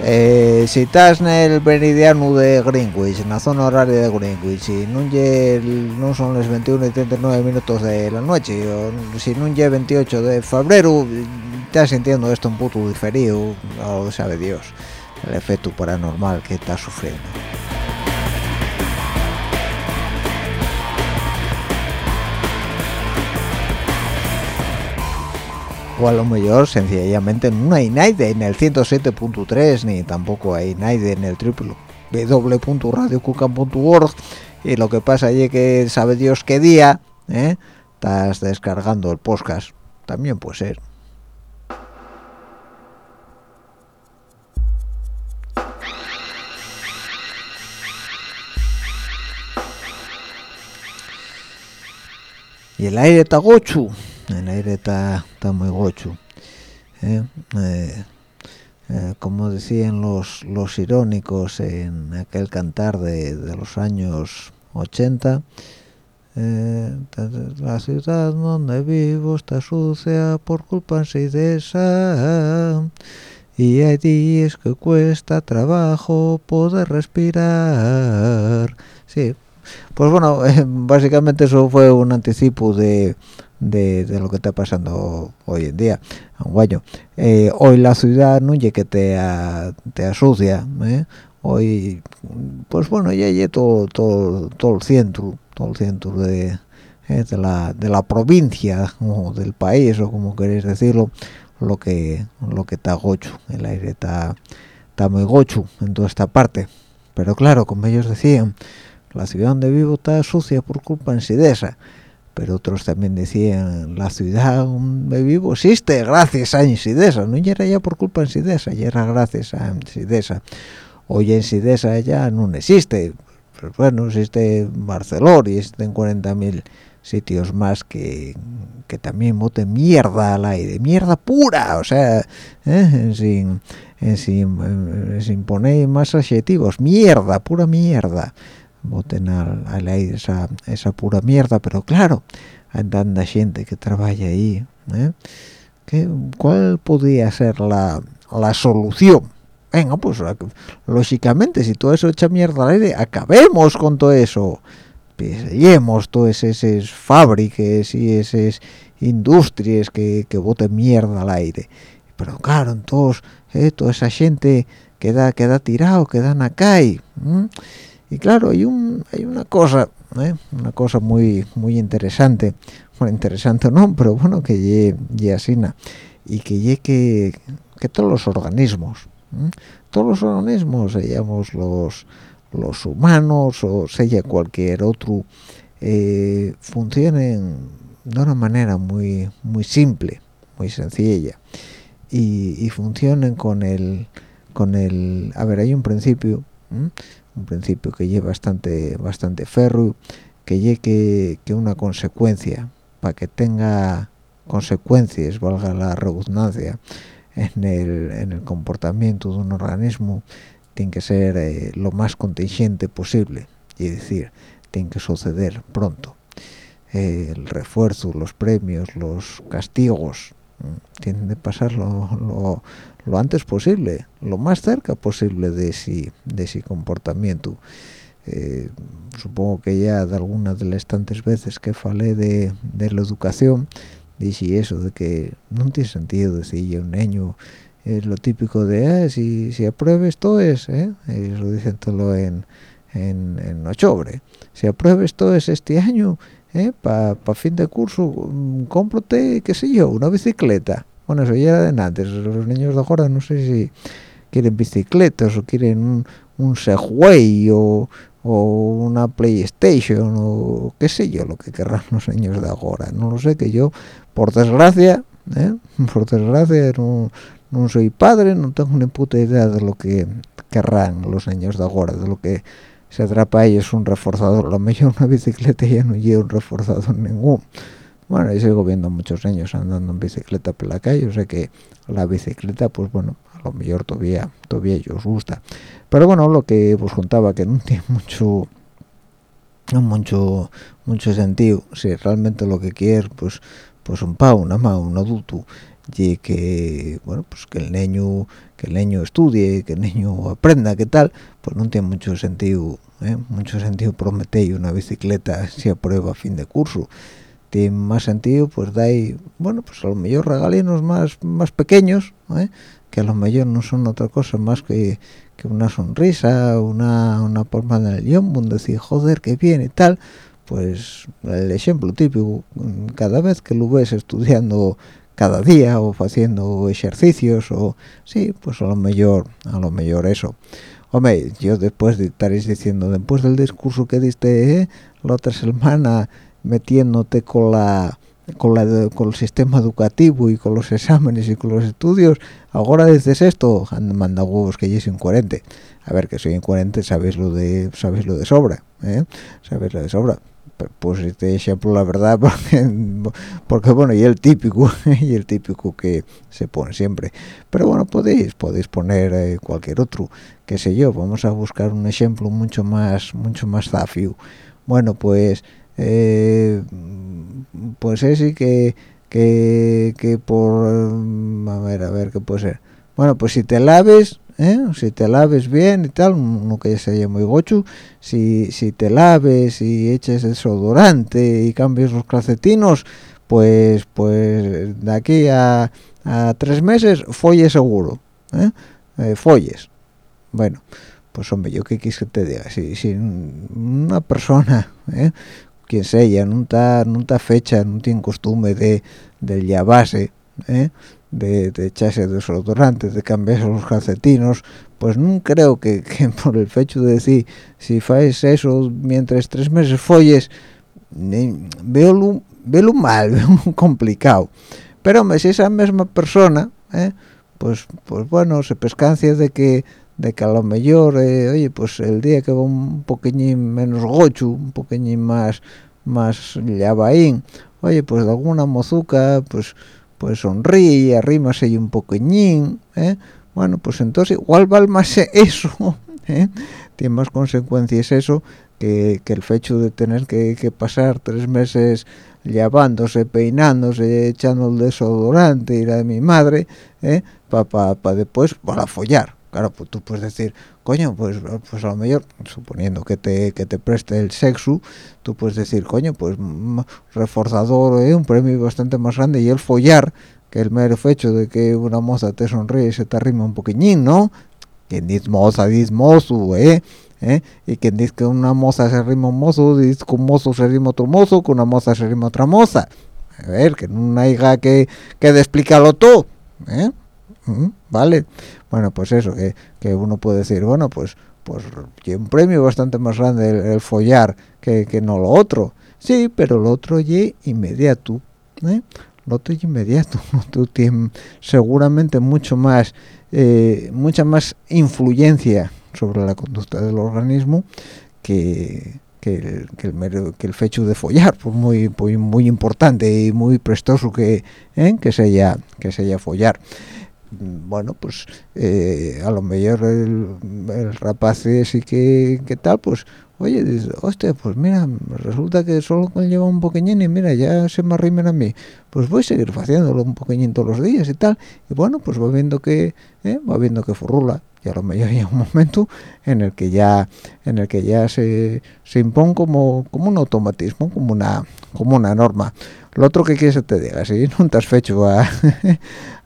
Eh, si estás en el meridiano de Greenwich, en la zona horaria de Greenwich, y no, no son las 21 y 39 minutos de la noche, o si no es 28 de febrero, estás sintiendo esto un puto diferido, o sabe Dios, el efecto paranormal que estás sufriendo. O a lo mejor sencillamente no hay nadie en el 107.3 ni tampoco hay nadie en el www.radiocucan.org y lo que pasa es que sabe Dios qué día ¿eh? estás descargando el podcast. También puede ser. Y el aire está gochu el aire está, muy gocho ¿eh? Eh, eh, como decían los, los irónicos en aquel cantar de, los años 80 la ciudad donde vivo está sucia por culpa de esa y hay días que cuesta trabajo poder respirar sí pues bueno básicamente eso fue un anticipo de de, lo que está pasando hoy en día guayo eh, hoy la ciudad no ye que te, te asucia ¿eh? hoy pues bueno ya hay todo, todo todo el centro todo el centro de, eh, de la de la provincia o del país o como queréis decirlo lo que lo que está gocho. El aire está está muy gocho en toda esta parte. Pero claro como ellos decían la ciudad donde vivo está sucia por culpa en Sidesa pero otros también decían la ciudad donde vivo existe gracias a Insidesa no era ya por culpa de Insidesa ya era gracias a Insidesa. Hoy en Sidesa ya no existe. Pero bueno existe Barcelona y existen 40.000 sitios más que, que también boten mierda al aire mierda pura o sea ¿eh? sin, sin, sin poner más adjetivos mierda pura mierda boten al, aire esa, esa pura mierda pero claro hay tanta gente que trabaja ahí ¿eh? ¿cuál podría ser la, la solución? venga pues lógicamente si todo eso echa mierda al aire acabemos con todo eso pillemos todas esas fábricas y esas industrias que, que boten mierda al aire pero claro entonces ¿eh? toda esa gente queda queda tirado quedan acá y y claro hay un hay una cosa ¿eh? una cosa muy muy interesante. Bueno interesante no pero bueno que ye, asina y que ye que, que todos los organismos todos los organismos seamos los los humanos o sea cualquier otro eh, funcionen de una manera muy muy simple muy sencilla. Y, y funcionen con el con el a ver hay un principio un principio que lleva bastante bastante ferro que llegue que una consecuencia para que tenga consecuencias valga la redundancia en el, en el comportamiento de un organismo tiene que ser eh, lo más contingente posible y decir tiene que suceder pronto. El refuerzo los premios los castigos tienen de pasar lo, lo, antes posible lo más cerca posible de ese de ese comportamiento eh, supongo que ya de algunas de las tantas veces que falé de, de la educación dije eso de que no tiene sentido decirle a un niño es lo típico de eh, si, si apruebes todo es ¿eh? eso dicen todo en, en, en octubre si apruebes todo es este año ¿eh? para fin de curso mm, cómprate qué sé yo una bicicleta bueno eso ya era de antes los niños de ahora no sé si quieren bicicletas o quieren un, un Segway o, o una PlayStation o qué sé yo lo que querrán los niños de ahora. No lo sé que yo por desgracia ¿eh? por desgracia no, no soy padre no tengo ni puta idea de lo que querrán los niños de ahora. De lo que se atrapa a ellos un reforzador. Lo mejor una bicicleta ya no lleva un reforzador ningún bueno y sigo viendo muchos niños andando en bicicleta por la calle o sea que la bicicleta pues bueno a lo mejor todavía todavía ellos gusta. Pero bueno lo que os contaba que no tiene mucho no mucho mucho sentido. Si realmente lo que quieres pues pues un pa una ma un adulto. Y que bueno pues que el niño que el niño estudie que el niño aprenda qué tal pues no tiene mucho sentido ¿eh? mucho sentido prometer una bicicleta si aprueba a fin de curso tiene más sentido pues dais bueno pues a lo mejor regalinos más más pequeños ¿eh? que a lo mejor no son otra cosa más que, que una sonrisa una una palma en el yombo decir joder qué bien y tal pues el ejemplo típico cada vez que lo ves estudiando cada día o haciendo ejercicios o sí pues a lo mejor a lo mejor eso hombre yo después de estaréis diciendo después del discurso que diste ¿eh? la otra semana metiéndote con la con la con el sistema educativo y con los exámenes y con los estudios. Ahora dices esto manda huevos que yo soy incoherente. A ver que soy incoherente sabéis lo de sabéis lo de sobra ¿eh? sabéis lo de sobra. Pues este ejemplo la verdad porque, porque bueno y el típico y el típico que se pone siempre. Pero bueno podéis podéis poner eh, cualquier otro qué sé yo. Vamos a buscar un ejemplo mucho más mucho más zafio. Bueno pues eh, pues ese que que que por a ver a ver qué puede ser bueno pues si te laves ¿eh? si te laves bien y tal, no que sea muy gochu, si, si te laves y eches desodorante y cambies los calcetinos, pues pues de aquí a, a tres meses folles seguro, ¿eh? Eh, folles. Bueno, pues hombre, yo qué quieres que te diga, si, si una persona, quien sea, no está no fecha, no tiene costumbre de, de llavarse, ¿eh? de, de echarse desodorante, de cambiarse los calcetinos, pues no creo que, por el hecho de decir, si faes eso mientras tres meses folles, veo lo, veo mal, veo complicado. Pero si esa misma persona, ¿eh? pues pues bueno, se pescancia de que de que a lo mejor, eh, oye, pues el día que va un poqueñín menos gochu, un poqueñín más más llavaín, oye, pues de alguna mozuca, pues pues sonríe, arrímase un poqueñín, ¿eh? bueno, pues entonces igual vale más eso, ¿eh? tiene más consecuencias eso que, el hecho de tener que, pasar tres meses lavándose, peinándose, echando el desodorante y la de mi madre, ¿eh? para pa, después para follar. Claro, pues tú puedes decir, coño, pues, pues a lo mejor, suponiendo que te, que te preste el sexo, tú puedes decir, coño, pues reforzador, ¿eh? un premio bastante más grande y el follar, que el mero hecho de que una moza te sonríe y se te arrima un poquillín, ¿no? Quien dice moza, dice mozo, ¿eh? ¿eh? Y quien dice que una moza se arrima un mozo, dice que un mozo se arrima otro mozo, que una moza se arrima otra moza. A ver, que no haya que, que explicarlo todo, ¿eh? ¿Vale? bueno pues eso que, que, uno puede decir bueno pues pues un premio bastante más grande el, follar que, que, no lo otro sí pero lo otro y inmediato ¿eh? lo otro y inmediato tú tienes seguramente mucho más eh, mucha más influencia sobre la conducta del organismo que, que el, que el, fecho de follar pues muy, muy, muy importante y muy prestoso que ¿eh? que se haya que se haya follar bueno, pues eh, a lo mejor el, el rapaz sí que, que tal, pues, oye dice pues mira resulta que solo lleva un poqueñín y mira ya se me arrimen a mí. Pues voy a seguir haciéndolo un poqueñín todos los días y tal y bueno pues va viendo que ¿eh? va viendo que furrula. Y a lo mejor hay un momento en el que ya en el que ya se, se impone como, como un automatismo como una como una norma lo otro que quieres que te diga si no te has hecho a,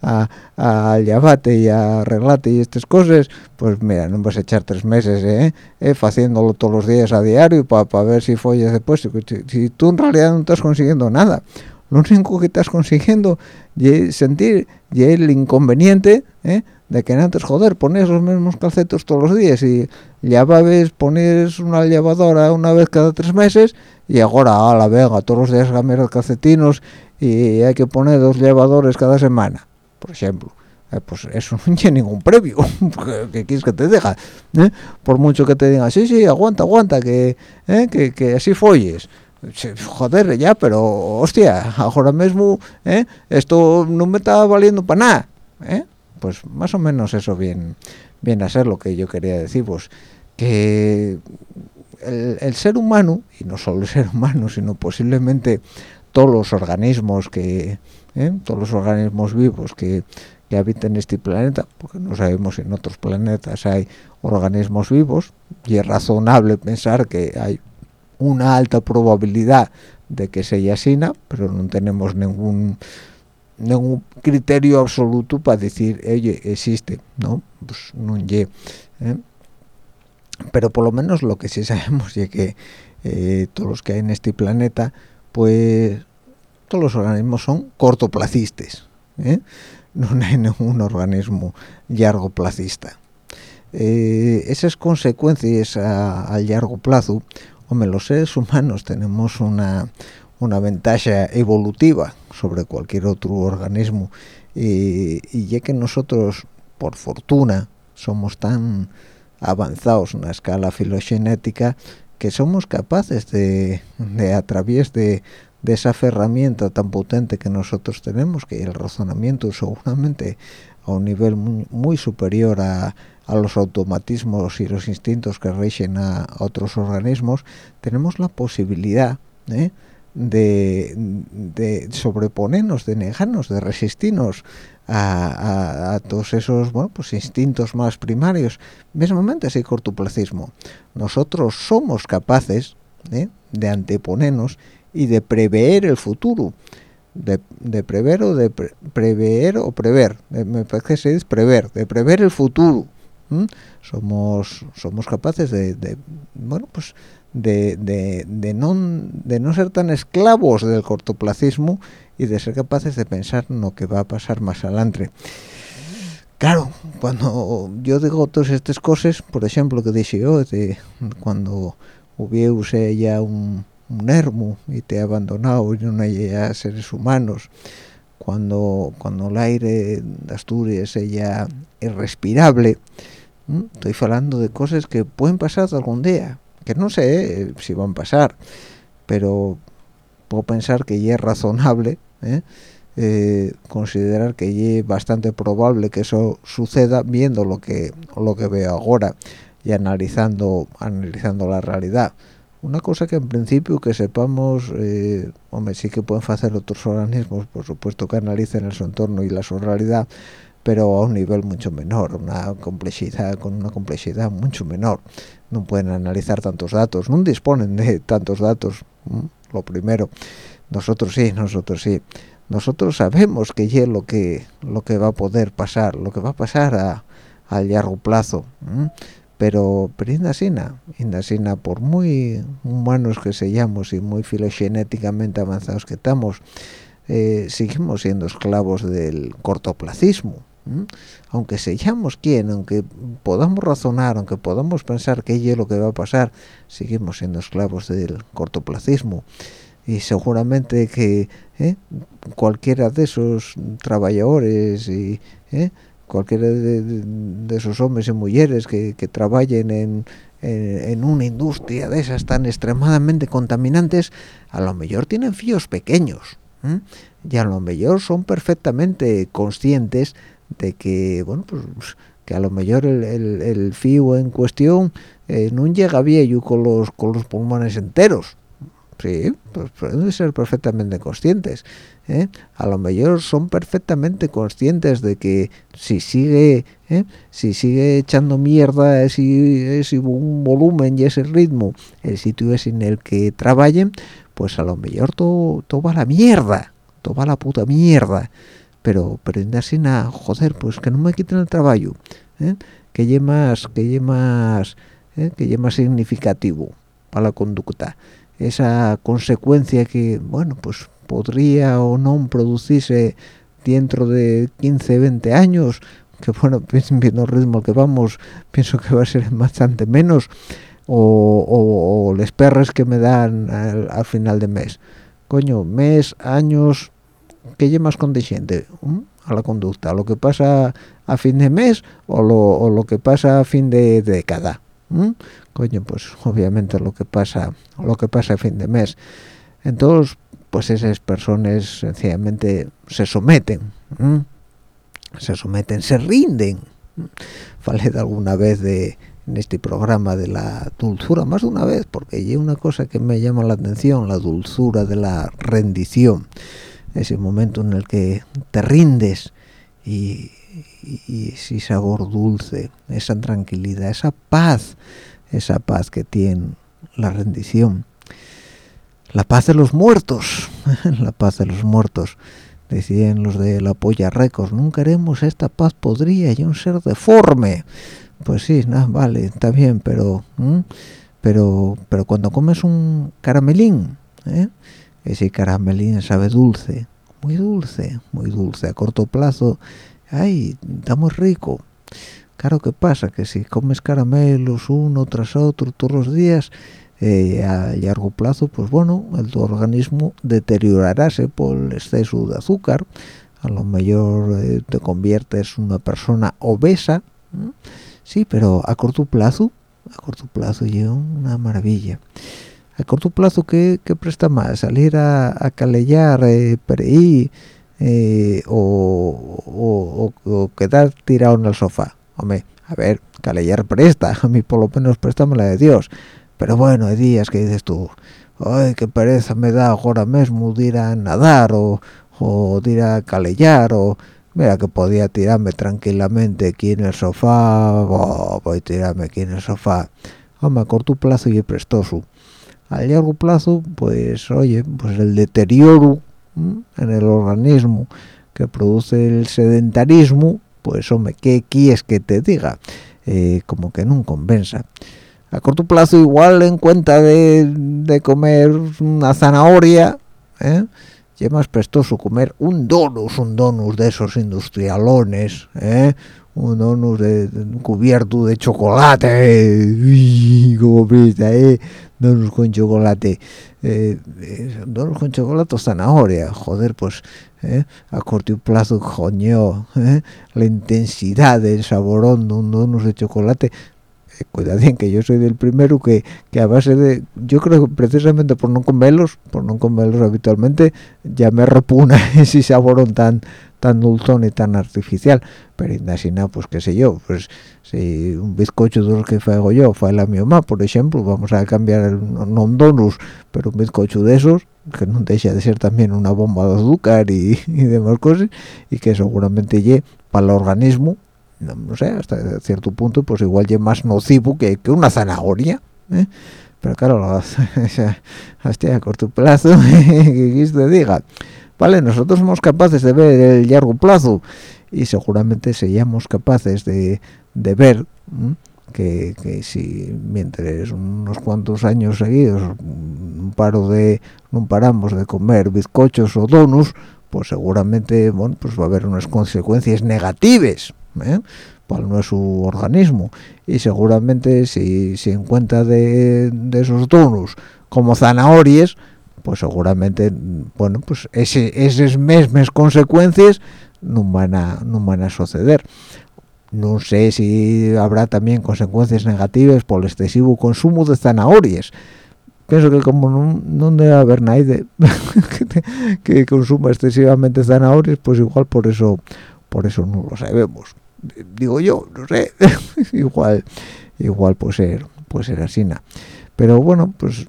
a, a llavate y a arreglate y estas cosas pues mira no vas a echar tres meses eh, eh haciéndolo todos los días a diario para ver si follas después si, si, tú en realidad no estás consiguiendo nada lo único que estás consiguiendo es sentir y el inconveniente ¿eh? de que antes joder pones los mismos calcetos todos los días y ya ves pones una lavadora una vez cada tres meses y ahora a la vega todos los días cambiar calcetinos y hay que poner dos llevadores cada semana por ejemplo eh, pues eso no tiene ningún previo que quieres que te deja ¿Eh? por mucho que te digan sí sí aguanta aguanta que ¿eh? que, que, así folles joder ya pero hostia ahora mismo esto no me está valiendo para nada pues más o menos eso bien viene a ser lo que yo quería decir pues que el, ser humano y no solo el ser humano sino posiblemente todos los organismos que ¿eh? todos los organismos vivos que, que habitan este planeta porque no sabemos si en otros planetas hay organismos vivos y es razonable pensar que hay una alta probabilidad de que sea así pero no tenemos ningún ningún criterio absoluto para decir, oye, existe, ¿no? Pues no ¿eh? Pero por lo menos lo que sí sabemos es que eh, todos los que hay en este planeta, pues todos los organismos son cortoplacistas, ¿eh? No hay ningún organismo largoplacista. Eh, esas consecuencias a, a largo plazo, hombre, los seres humanos tenemos una una ventaja evolutiva sobre cualquier otro organismo y, ya que nosotros por fortuna somos tan avanzados en la escala filogenética que somos capaces de, a través de, esa herramienta tan potente que nosotros tenemos que el razonamiento seguramente a un nivel muy, superior a, los automatismos y los instintos que rigen a, otros organismos tenemos la posibilidad ¿eh? De, sobreponernos, de negarnos, de resistirnos a, todos esos bueno, pues instintos más primarios. Mismamente ese cortoplacismo. Nosotros somos capaces ¿eh? de anteponernos y de prever el futuro. De, prever o de prever o prever. me parece que se dice prever, de prever el futuro. Somos somos capaces de, de bueno pues de, de, de, no, de no ser tan esclavos del cortoplacismo y de ser capaces de pensar en lo que va a pasar más adelante. Claro, cuando yo digo todas estas cosas, por ejemplo, que dije yo, de cuando hubiese ya un, un hermo y te ha abandonado y no hay ya seres humanos, cuando, cuando el aire de Asturias es ya irrespirable, estoy hablando de cosas que pueden pasar algún día, que no sé eh, si van a pasar, pero puedo pensar que ya es razonable ¿eh? Eh, considerar que ya es bastante probable que eso suceda viendo lo que lo que veo ahora y analizando analizando la realidad una cosa que en principio que sepamos hombre sí que pueden hacer otros organismos por supuesto que analicen el su entorno y la su realidad pero a un nivel mucho menor, una complejidad con una complejidad mucho menor. No pueden analizar tantos datos, no disponen de tantos datos. Lo primero, nosotros sí, nosotros sí. Nosotros sabemos que es lo que lo que va a poder pasar, lo que va a pasar a, largo plazo. Pero, pero Indasina, Indasina, por muy humanos que seamos y muy filogenéticamente avanzados que estamos, eh, seguimos siendo esclavos del cortoplacismo aunque seamos quien, aunque podamos razonar, aunque podamos pensar que es lo que va a pasar, seguimos siendo esclavos del cortoplacismo y seguramente que ¿eh? cualquiera de esos trabajadores y ¿eh? cualquiera de, esos hombres y mujeres que, trabajen en, en, una industria de esas tan extremadamente contaminantes, a lo mejor tienen fíos pequeños y a lo mejor son perfectamente conscientes de que bueno pues que a lo mejor el, el, el fío en cuestión eh, no llega viejo con los con los pulmones enteros sí pues pueden ser perfectamente conscientes ¿eh? a lo mejor son perfectamente conscientes de que si sigue ¿eh? si sigue echando mierda ese, ese volumen y ese ritmo el sitio es en el que trabajen pues a lo mejor todo, la mierda todo la puta mierda pero pero así nada joder pues que no me quiten el trabajo ¿eh? que lleve más que más ¿eh? que más significativo para la conducta esa consecuencia que bueno pues podría o no producirse dentro de 15 20 años que bueno viendo el ritmo que vamos pienso que va a ser bastante menos o, o, o les perres que me dan al, al, final de mes coño mes años que lleve más condiciente a la conducta lo que pasa a fin de mes o lo, o lo que pasa a fin de, de década coño pues obviamente lo que pasa lo que pasa a fin de mes. Entonces pues esas personas sencillamente se someten se someten se rinden. Falé de alguna vez de en este programa de la dulzura más de una vez porque hay una cosa que me llama la atención la dulzura de la rendición ese momento en el que te rindes y, y sabor dulce, esa tranquilidad, esa paz, esa paz que tiene la rendición. La paz de los muertos, la paz de los muertos. Decían los de la polla récords, nunca haremos esta paz, podría y un ser deforme. Pues sí, nada, vale, está bien, pero pero pero cuando comes un caramelín, ¿eh? Ese caramelín sabe dulce, muy dulce, muy dulce, a corto plazo ay, está muy rico. Claro que pasa que si comes caramelos uno tras otro todos los días, eh, a largo plazo, pues bueno, el tu organismo deteriorarase por el exceso de azúcar, a lo mejor eh, te conviertes en una persona obesa, sí, pero a corto plazo, a corto plazo lleva una maravilla. A corto plazo, ¿qué, presta más? Salir a, a calellar eh, por eh, o, o, quedar tirado en el sofá. Hombre, a ver, calellar presta, a mí por lo menos préstame la de Dios. Pero bueno, hay días que dices tú, ay, qué pereza me da ahora mismo de ir a nadar o, o de ir a calellar o... Mira que podía tirarme tranquilamente aquí en el sofá, voy a tirarme aquí en el sofá. Hombre, a corto plazo y prestoso. A largo plazo, pues, oye, pues el deterioro en el organismo que produce el sedentarismo, pues hombre, ¿qué quieres que te diga? Eh, como que no convenza. A corto plazo igual en cuenta de, comer una zanahoria, ¿eh? ya más prestoso comer un donus, un donus de esos industrialones, ¿eh? un donus de, cubierto de chocolate, uy, como ¿eh? Donos con chocolate eh, eh, donos con chocolate o zanahoria joder pues eh, a corto plazo coño eh, la intensidad del saborón de un donos de chocolate eh, cuidado bien que yo soy del primero que, que a base de yo creo que precisamente por no comerlos por no comerlos habitualmente ya me repuna ese saborón tan tan dulzón y tan artificial. Pero nada pues qué sé yo pues si un bizcocho de los que hago yo fue la mi mamá por ejemplo vamos a cambiar el no un donus pero un bizcocho de esos que no deja de ser también una bomba de azúcar y, y demás cosas y que seguramente lle para el organismo no, sé hasta cierto punto pues igual lle más nocivo que, que una zanahoria ¿eh? pero claro hasta a corto plazo que te diga. Vale nosotros somos capaces de ver el largo plazo y seguramente seríamos capaces de, de ver que, que, si mientras unos cuantos años seguidos un paro de no paramos de comer bizcochos o donuts pues seguramente bueno pues va a haber unas consecuencias negativas ¿eh? para nuestro organismo. Y seguramente si, si en cuenta de, esos donuts como zanahorias pues seguramente bueno pues ese, esas mismas consecuencias no van a no van a suceder. No sé si habrá también consecuencias negativas por el excesivo consumo de zanahorias. Pienso que como no, no debe haber nadie que, consuma excesivamente zanahorias pues igual por eso por eso no lo sabemos digo yo no sé igual igual puede ser puede ser así pero bueno pues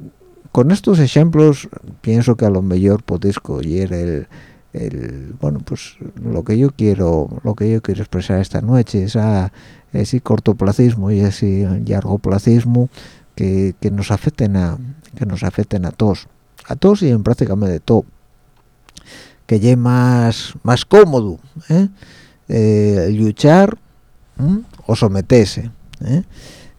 con estos ejemplos pienso que a lo mejor podéis coger el, el, bueno pues lo que yo quiero lo que yo quiero expresar esta noche esa ese cortoplacismo y ese largoplacismo que, que nos afecten a que nos afecten a todos a todos y en prácticamente todo que lleve más más cómodo ¿eh? Eh, luchar o someterse ¿eh?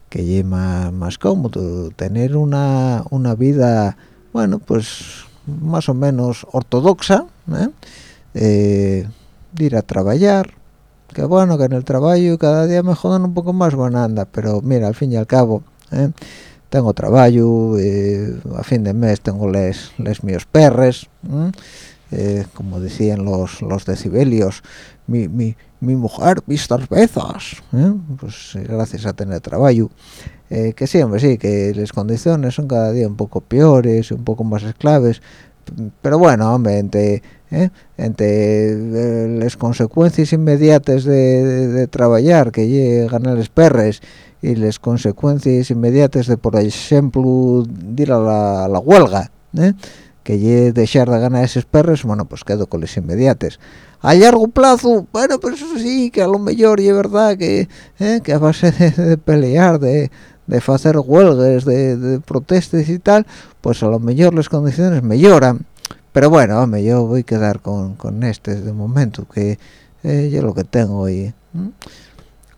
que lleve más, cómodo tener una, una vida bueno pues más o menos ortodoxa ir a trabajar que bueno que en el trabajo cada día me jodan un poco más buena anda pero mira al fin y al cabo tengo trabajo a fin de mes tengo les, les míos perres eh, como decían los, los decibelios, mi, mi, mi mujer vistas veces, ¿eh? pues eh, gracias a tener trabajo. que sí, hombre, sí, que las condiciones son cada día un poco peores, un poco más esclaves, pero bueno, hombre, entre, entre las consecuencias inmediatas de, de, trabajar, que llegan a los perres, y las consecuencias inmediatas de, por ejemplo, ir a la, a la huelga, ¿eh? que lle dejar de ganar esos perros, bueno, pues quedo con los inmediates. A largo plazo, bueno, pues sí, que a lo mejor y es verdad que, eh, que a base de, pelear, de, de hacer huelgas, de, protestas y tal, pues a lo mejor las condiciones mejoran. Pero bueno, hombre, yo voy a quedar con, con este de momento, que eh, yo lo que tengo y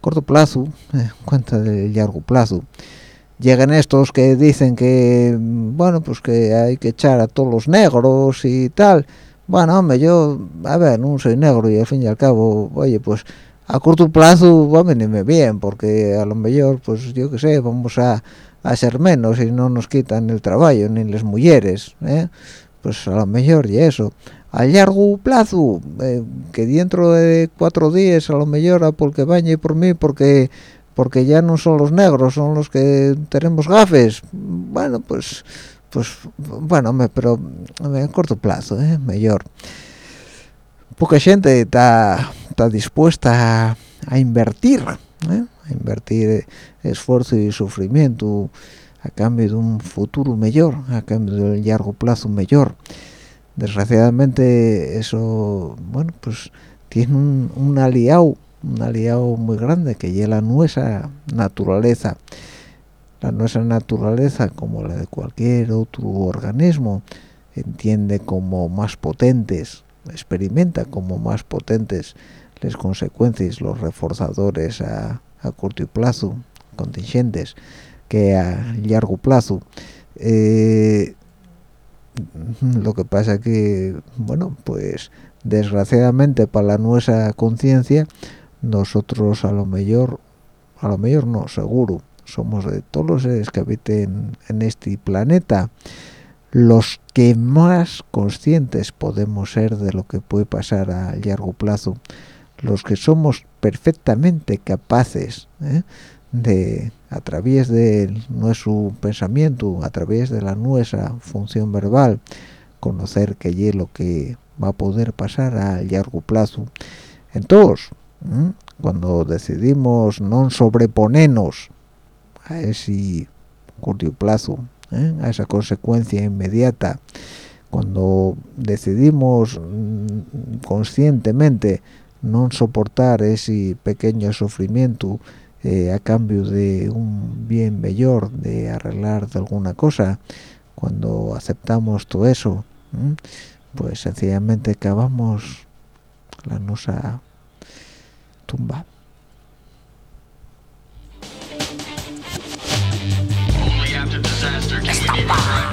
corto plazo, eh, cuenta del largo plazo llegan estos que dicen que bueno pues que hay que echar a todos los negros y tal bueno hombre yo a ver no soy negro y al fin y al cabo oye pues a corto plazo va a venirme bien porque a lo mejor pues yo qué sé vamos a, a ser menos y no nos quitan el trabajo ni las mujeres ¿eh? pues a lo mejor y eso a largo plazo eh, que dentro de cuatro días a lo mejor a porque bañe por mí porque porque ya no son los negros, son los que tenemos gafes. Bueno, pues, pues, bueno, me, pero a corto plazo, ¿eh? mejor. Poca gente está, dispuesta a, invertir, ¿eh? a invertir esfuerzo y sufrimiento a cambio de un futuro mejor, a cambio de un largo plazo mejor. Desgraciadamente eso, bueno, pues tiene un, un aliado un aliado muy grande que es nuestra naturaleza la nuestra naturaleza como la de cualquier otro organismo entiende como más potentes experimenta como más potentes las consecuencias los reforzadores a, corto plazo contingentes que a largo plazo. Eh, lo que pasa que bueno pues desgraciadamente para la nuestra conciencia nosotros a lo mejor a lo mejor no seguro somos de todos los seres que habiten en este planeta. Los que más conscientes podemos ser de lo que puede pasar a largo plazo. Los que somos perfectamente capaces ¿eh? de a través de nuestro pensamiento a través de la nuestra función verbal conocer que es lo que va a poder pasar a largo plazo. En todos cuando decidimos no sobreponernos a ese corto plazo ¿eh? a esa consecuencia inmediata cuando decidimos mm, conscientemente no soportar ese pequeño sufrimiento eh, a cambio de un bien mayor de arreglar alguna cosa cuando aceptamos todo eso pues sencillamente acabamos la nuestra tumba. Tapa.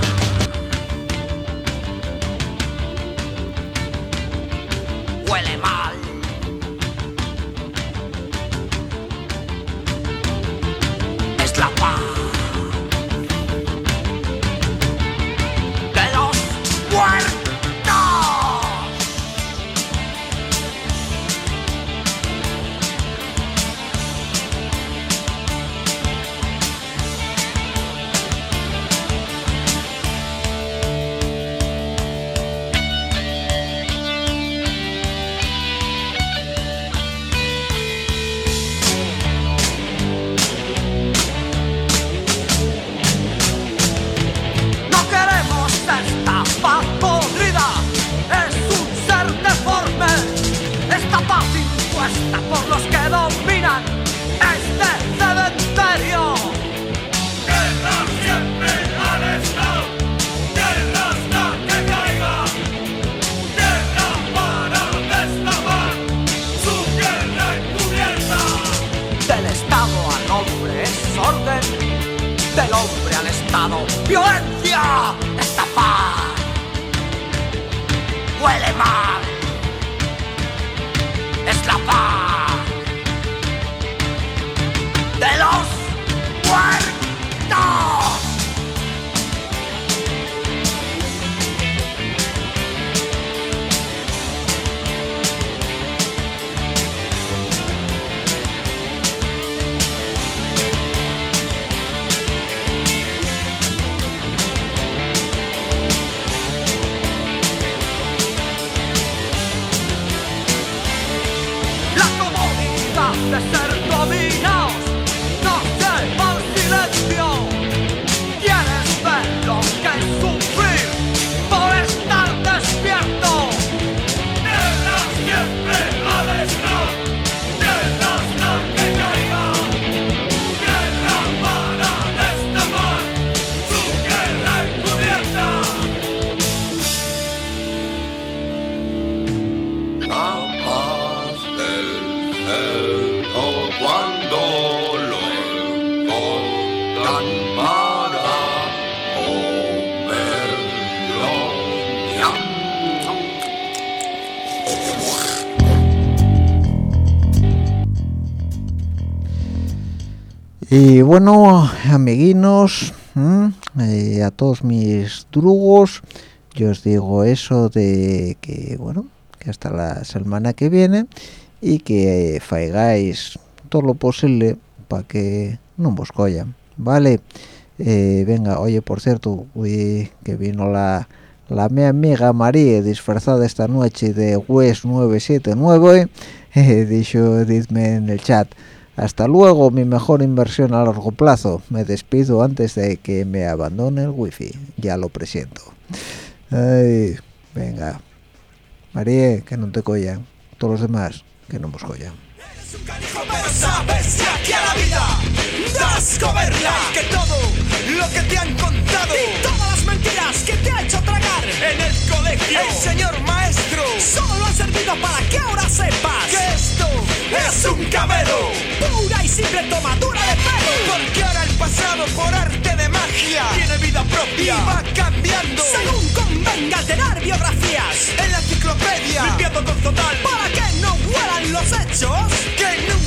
Bueno, amiguinos. Eh, a todos mis drugos, yo os digo eso de que, bueno, que hasta la semana que viene y que faigáis todo lo posible para que no vos collan, ¿vale? Eh, venga, oye, por cierto, que vino la, la mi amiga María disfrazada esta noche de West 979, eh, dicho, didme en el chat, hasta luego, mi mejor inversión a largo plazo. Me despido antes de que me abandone el wifi. Ya lo presiento. Ay, venga. María, que no te collan. Todos los demás, que no nos collan. Eres un canijo, pero sabes que aquí a la vida das coberla. Que todo lo que te han contado y todas las mentiras que te ha hecho tragar en el colegio, el señor maestro, solo han servido para que ahora sepas que esto es un cabelo. Pura y simple tomadura de pelo. Porque ahora el pasado, por arte de magia, tiene vida propia y va cambiando según convenga alterar biografías en la enciclopedia. Limpiando con total para que no huelan los hechos. Que nunca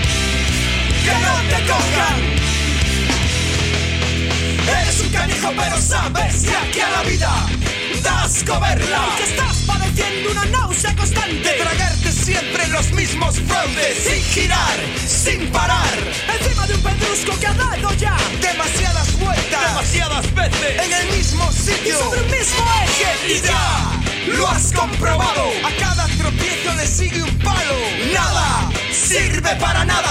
que no te cojan. Eres un canijo pero sabes que aquí a la vida das coberla. Que estás padeciendo una náusea constante. De tragarte siempre los mismos fraudes Sin girar, sin parar. Encima de un pedrusco que ha dado ya Demasiadas vueltas Demasiadas veces. En el mismo sitio Y sobre un mismo eje. Y ya lo has comprobado. A cada tropiezo le sigue un palo. Nada sirve para nada. El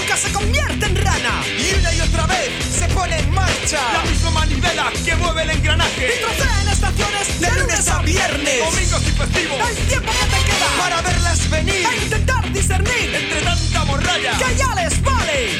nunca se convierte en rana. Y una y otra vez se pone en marcha. La misma manivela que mueve el engranaje. Y en estaciones de lunes a viernes. Domingos y festivos. El tiempo que te queda Para verlas venir. E intentar discernir Entre tanta morralla Que ya les vale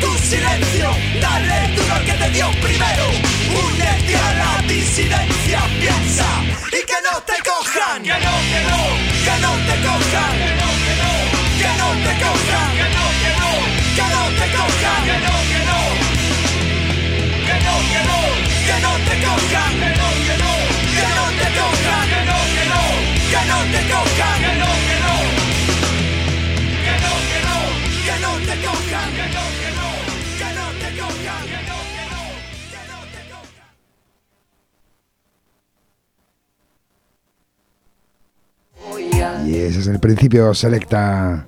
Tu silencio, dale duro al que te dio primero. Únete a la disidencia, piensa. Y que no te cojan. Que no, que no, que no te cojan. Que no, que no, que no te cojan, que no, que no, que no te cojan, que no, que no, que no, que no, que no te cojan, que no, que no, que no te cojan, que no, que no, que no te cojan, Y ese es el principio selecta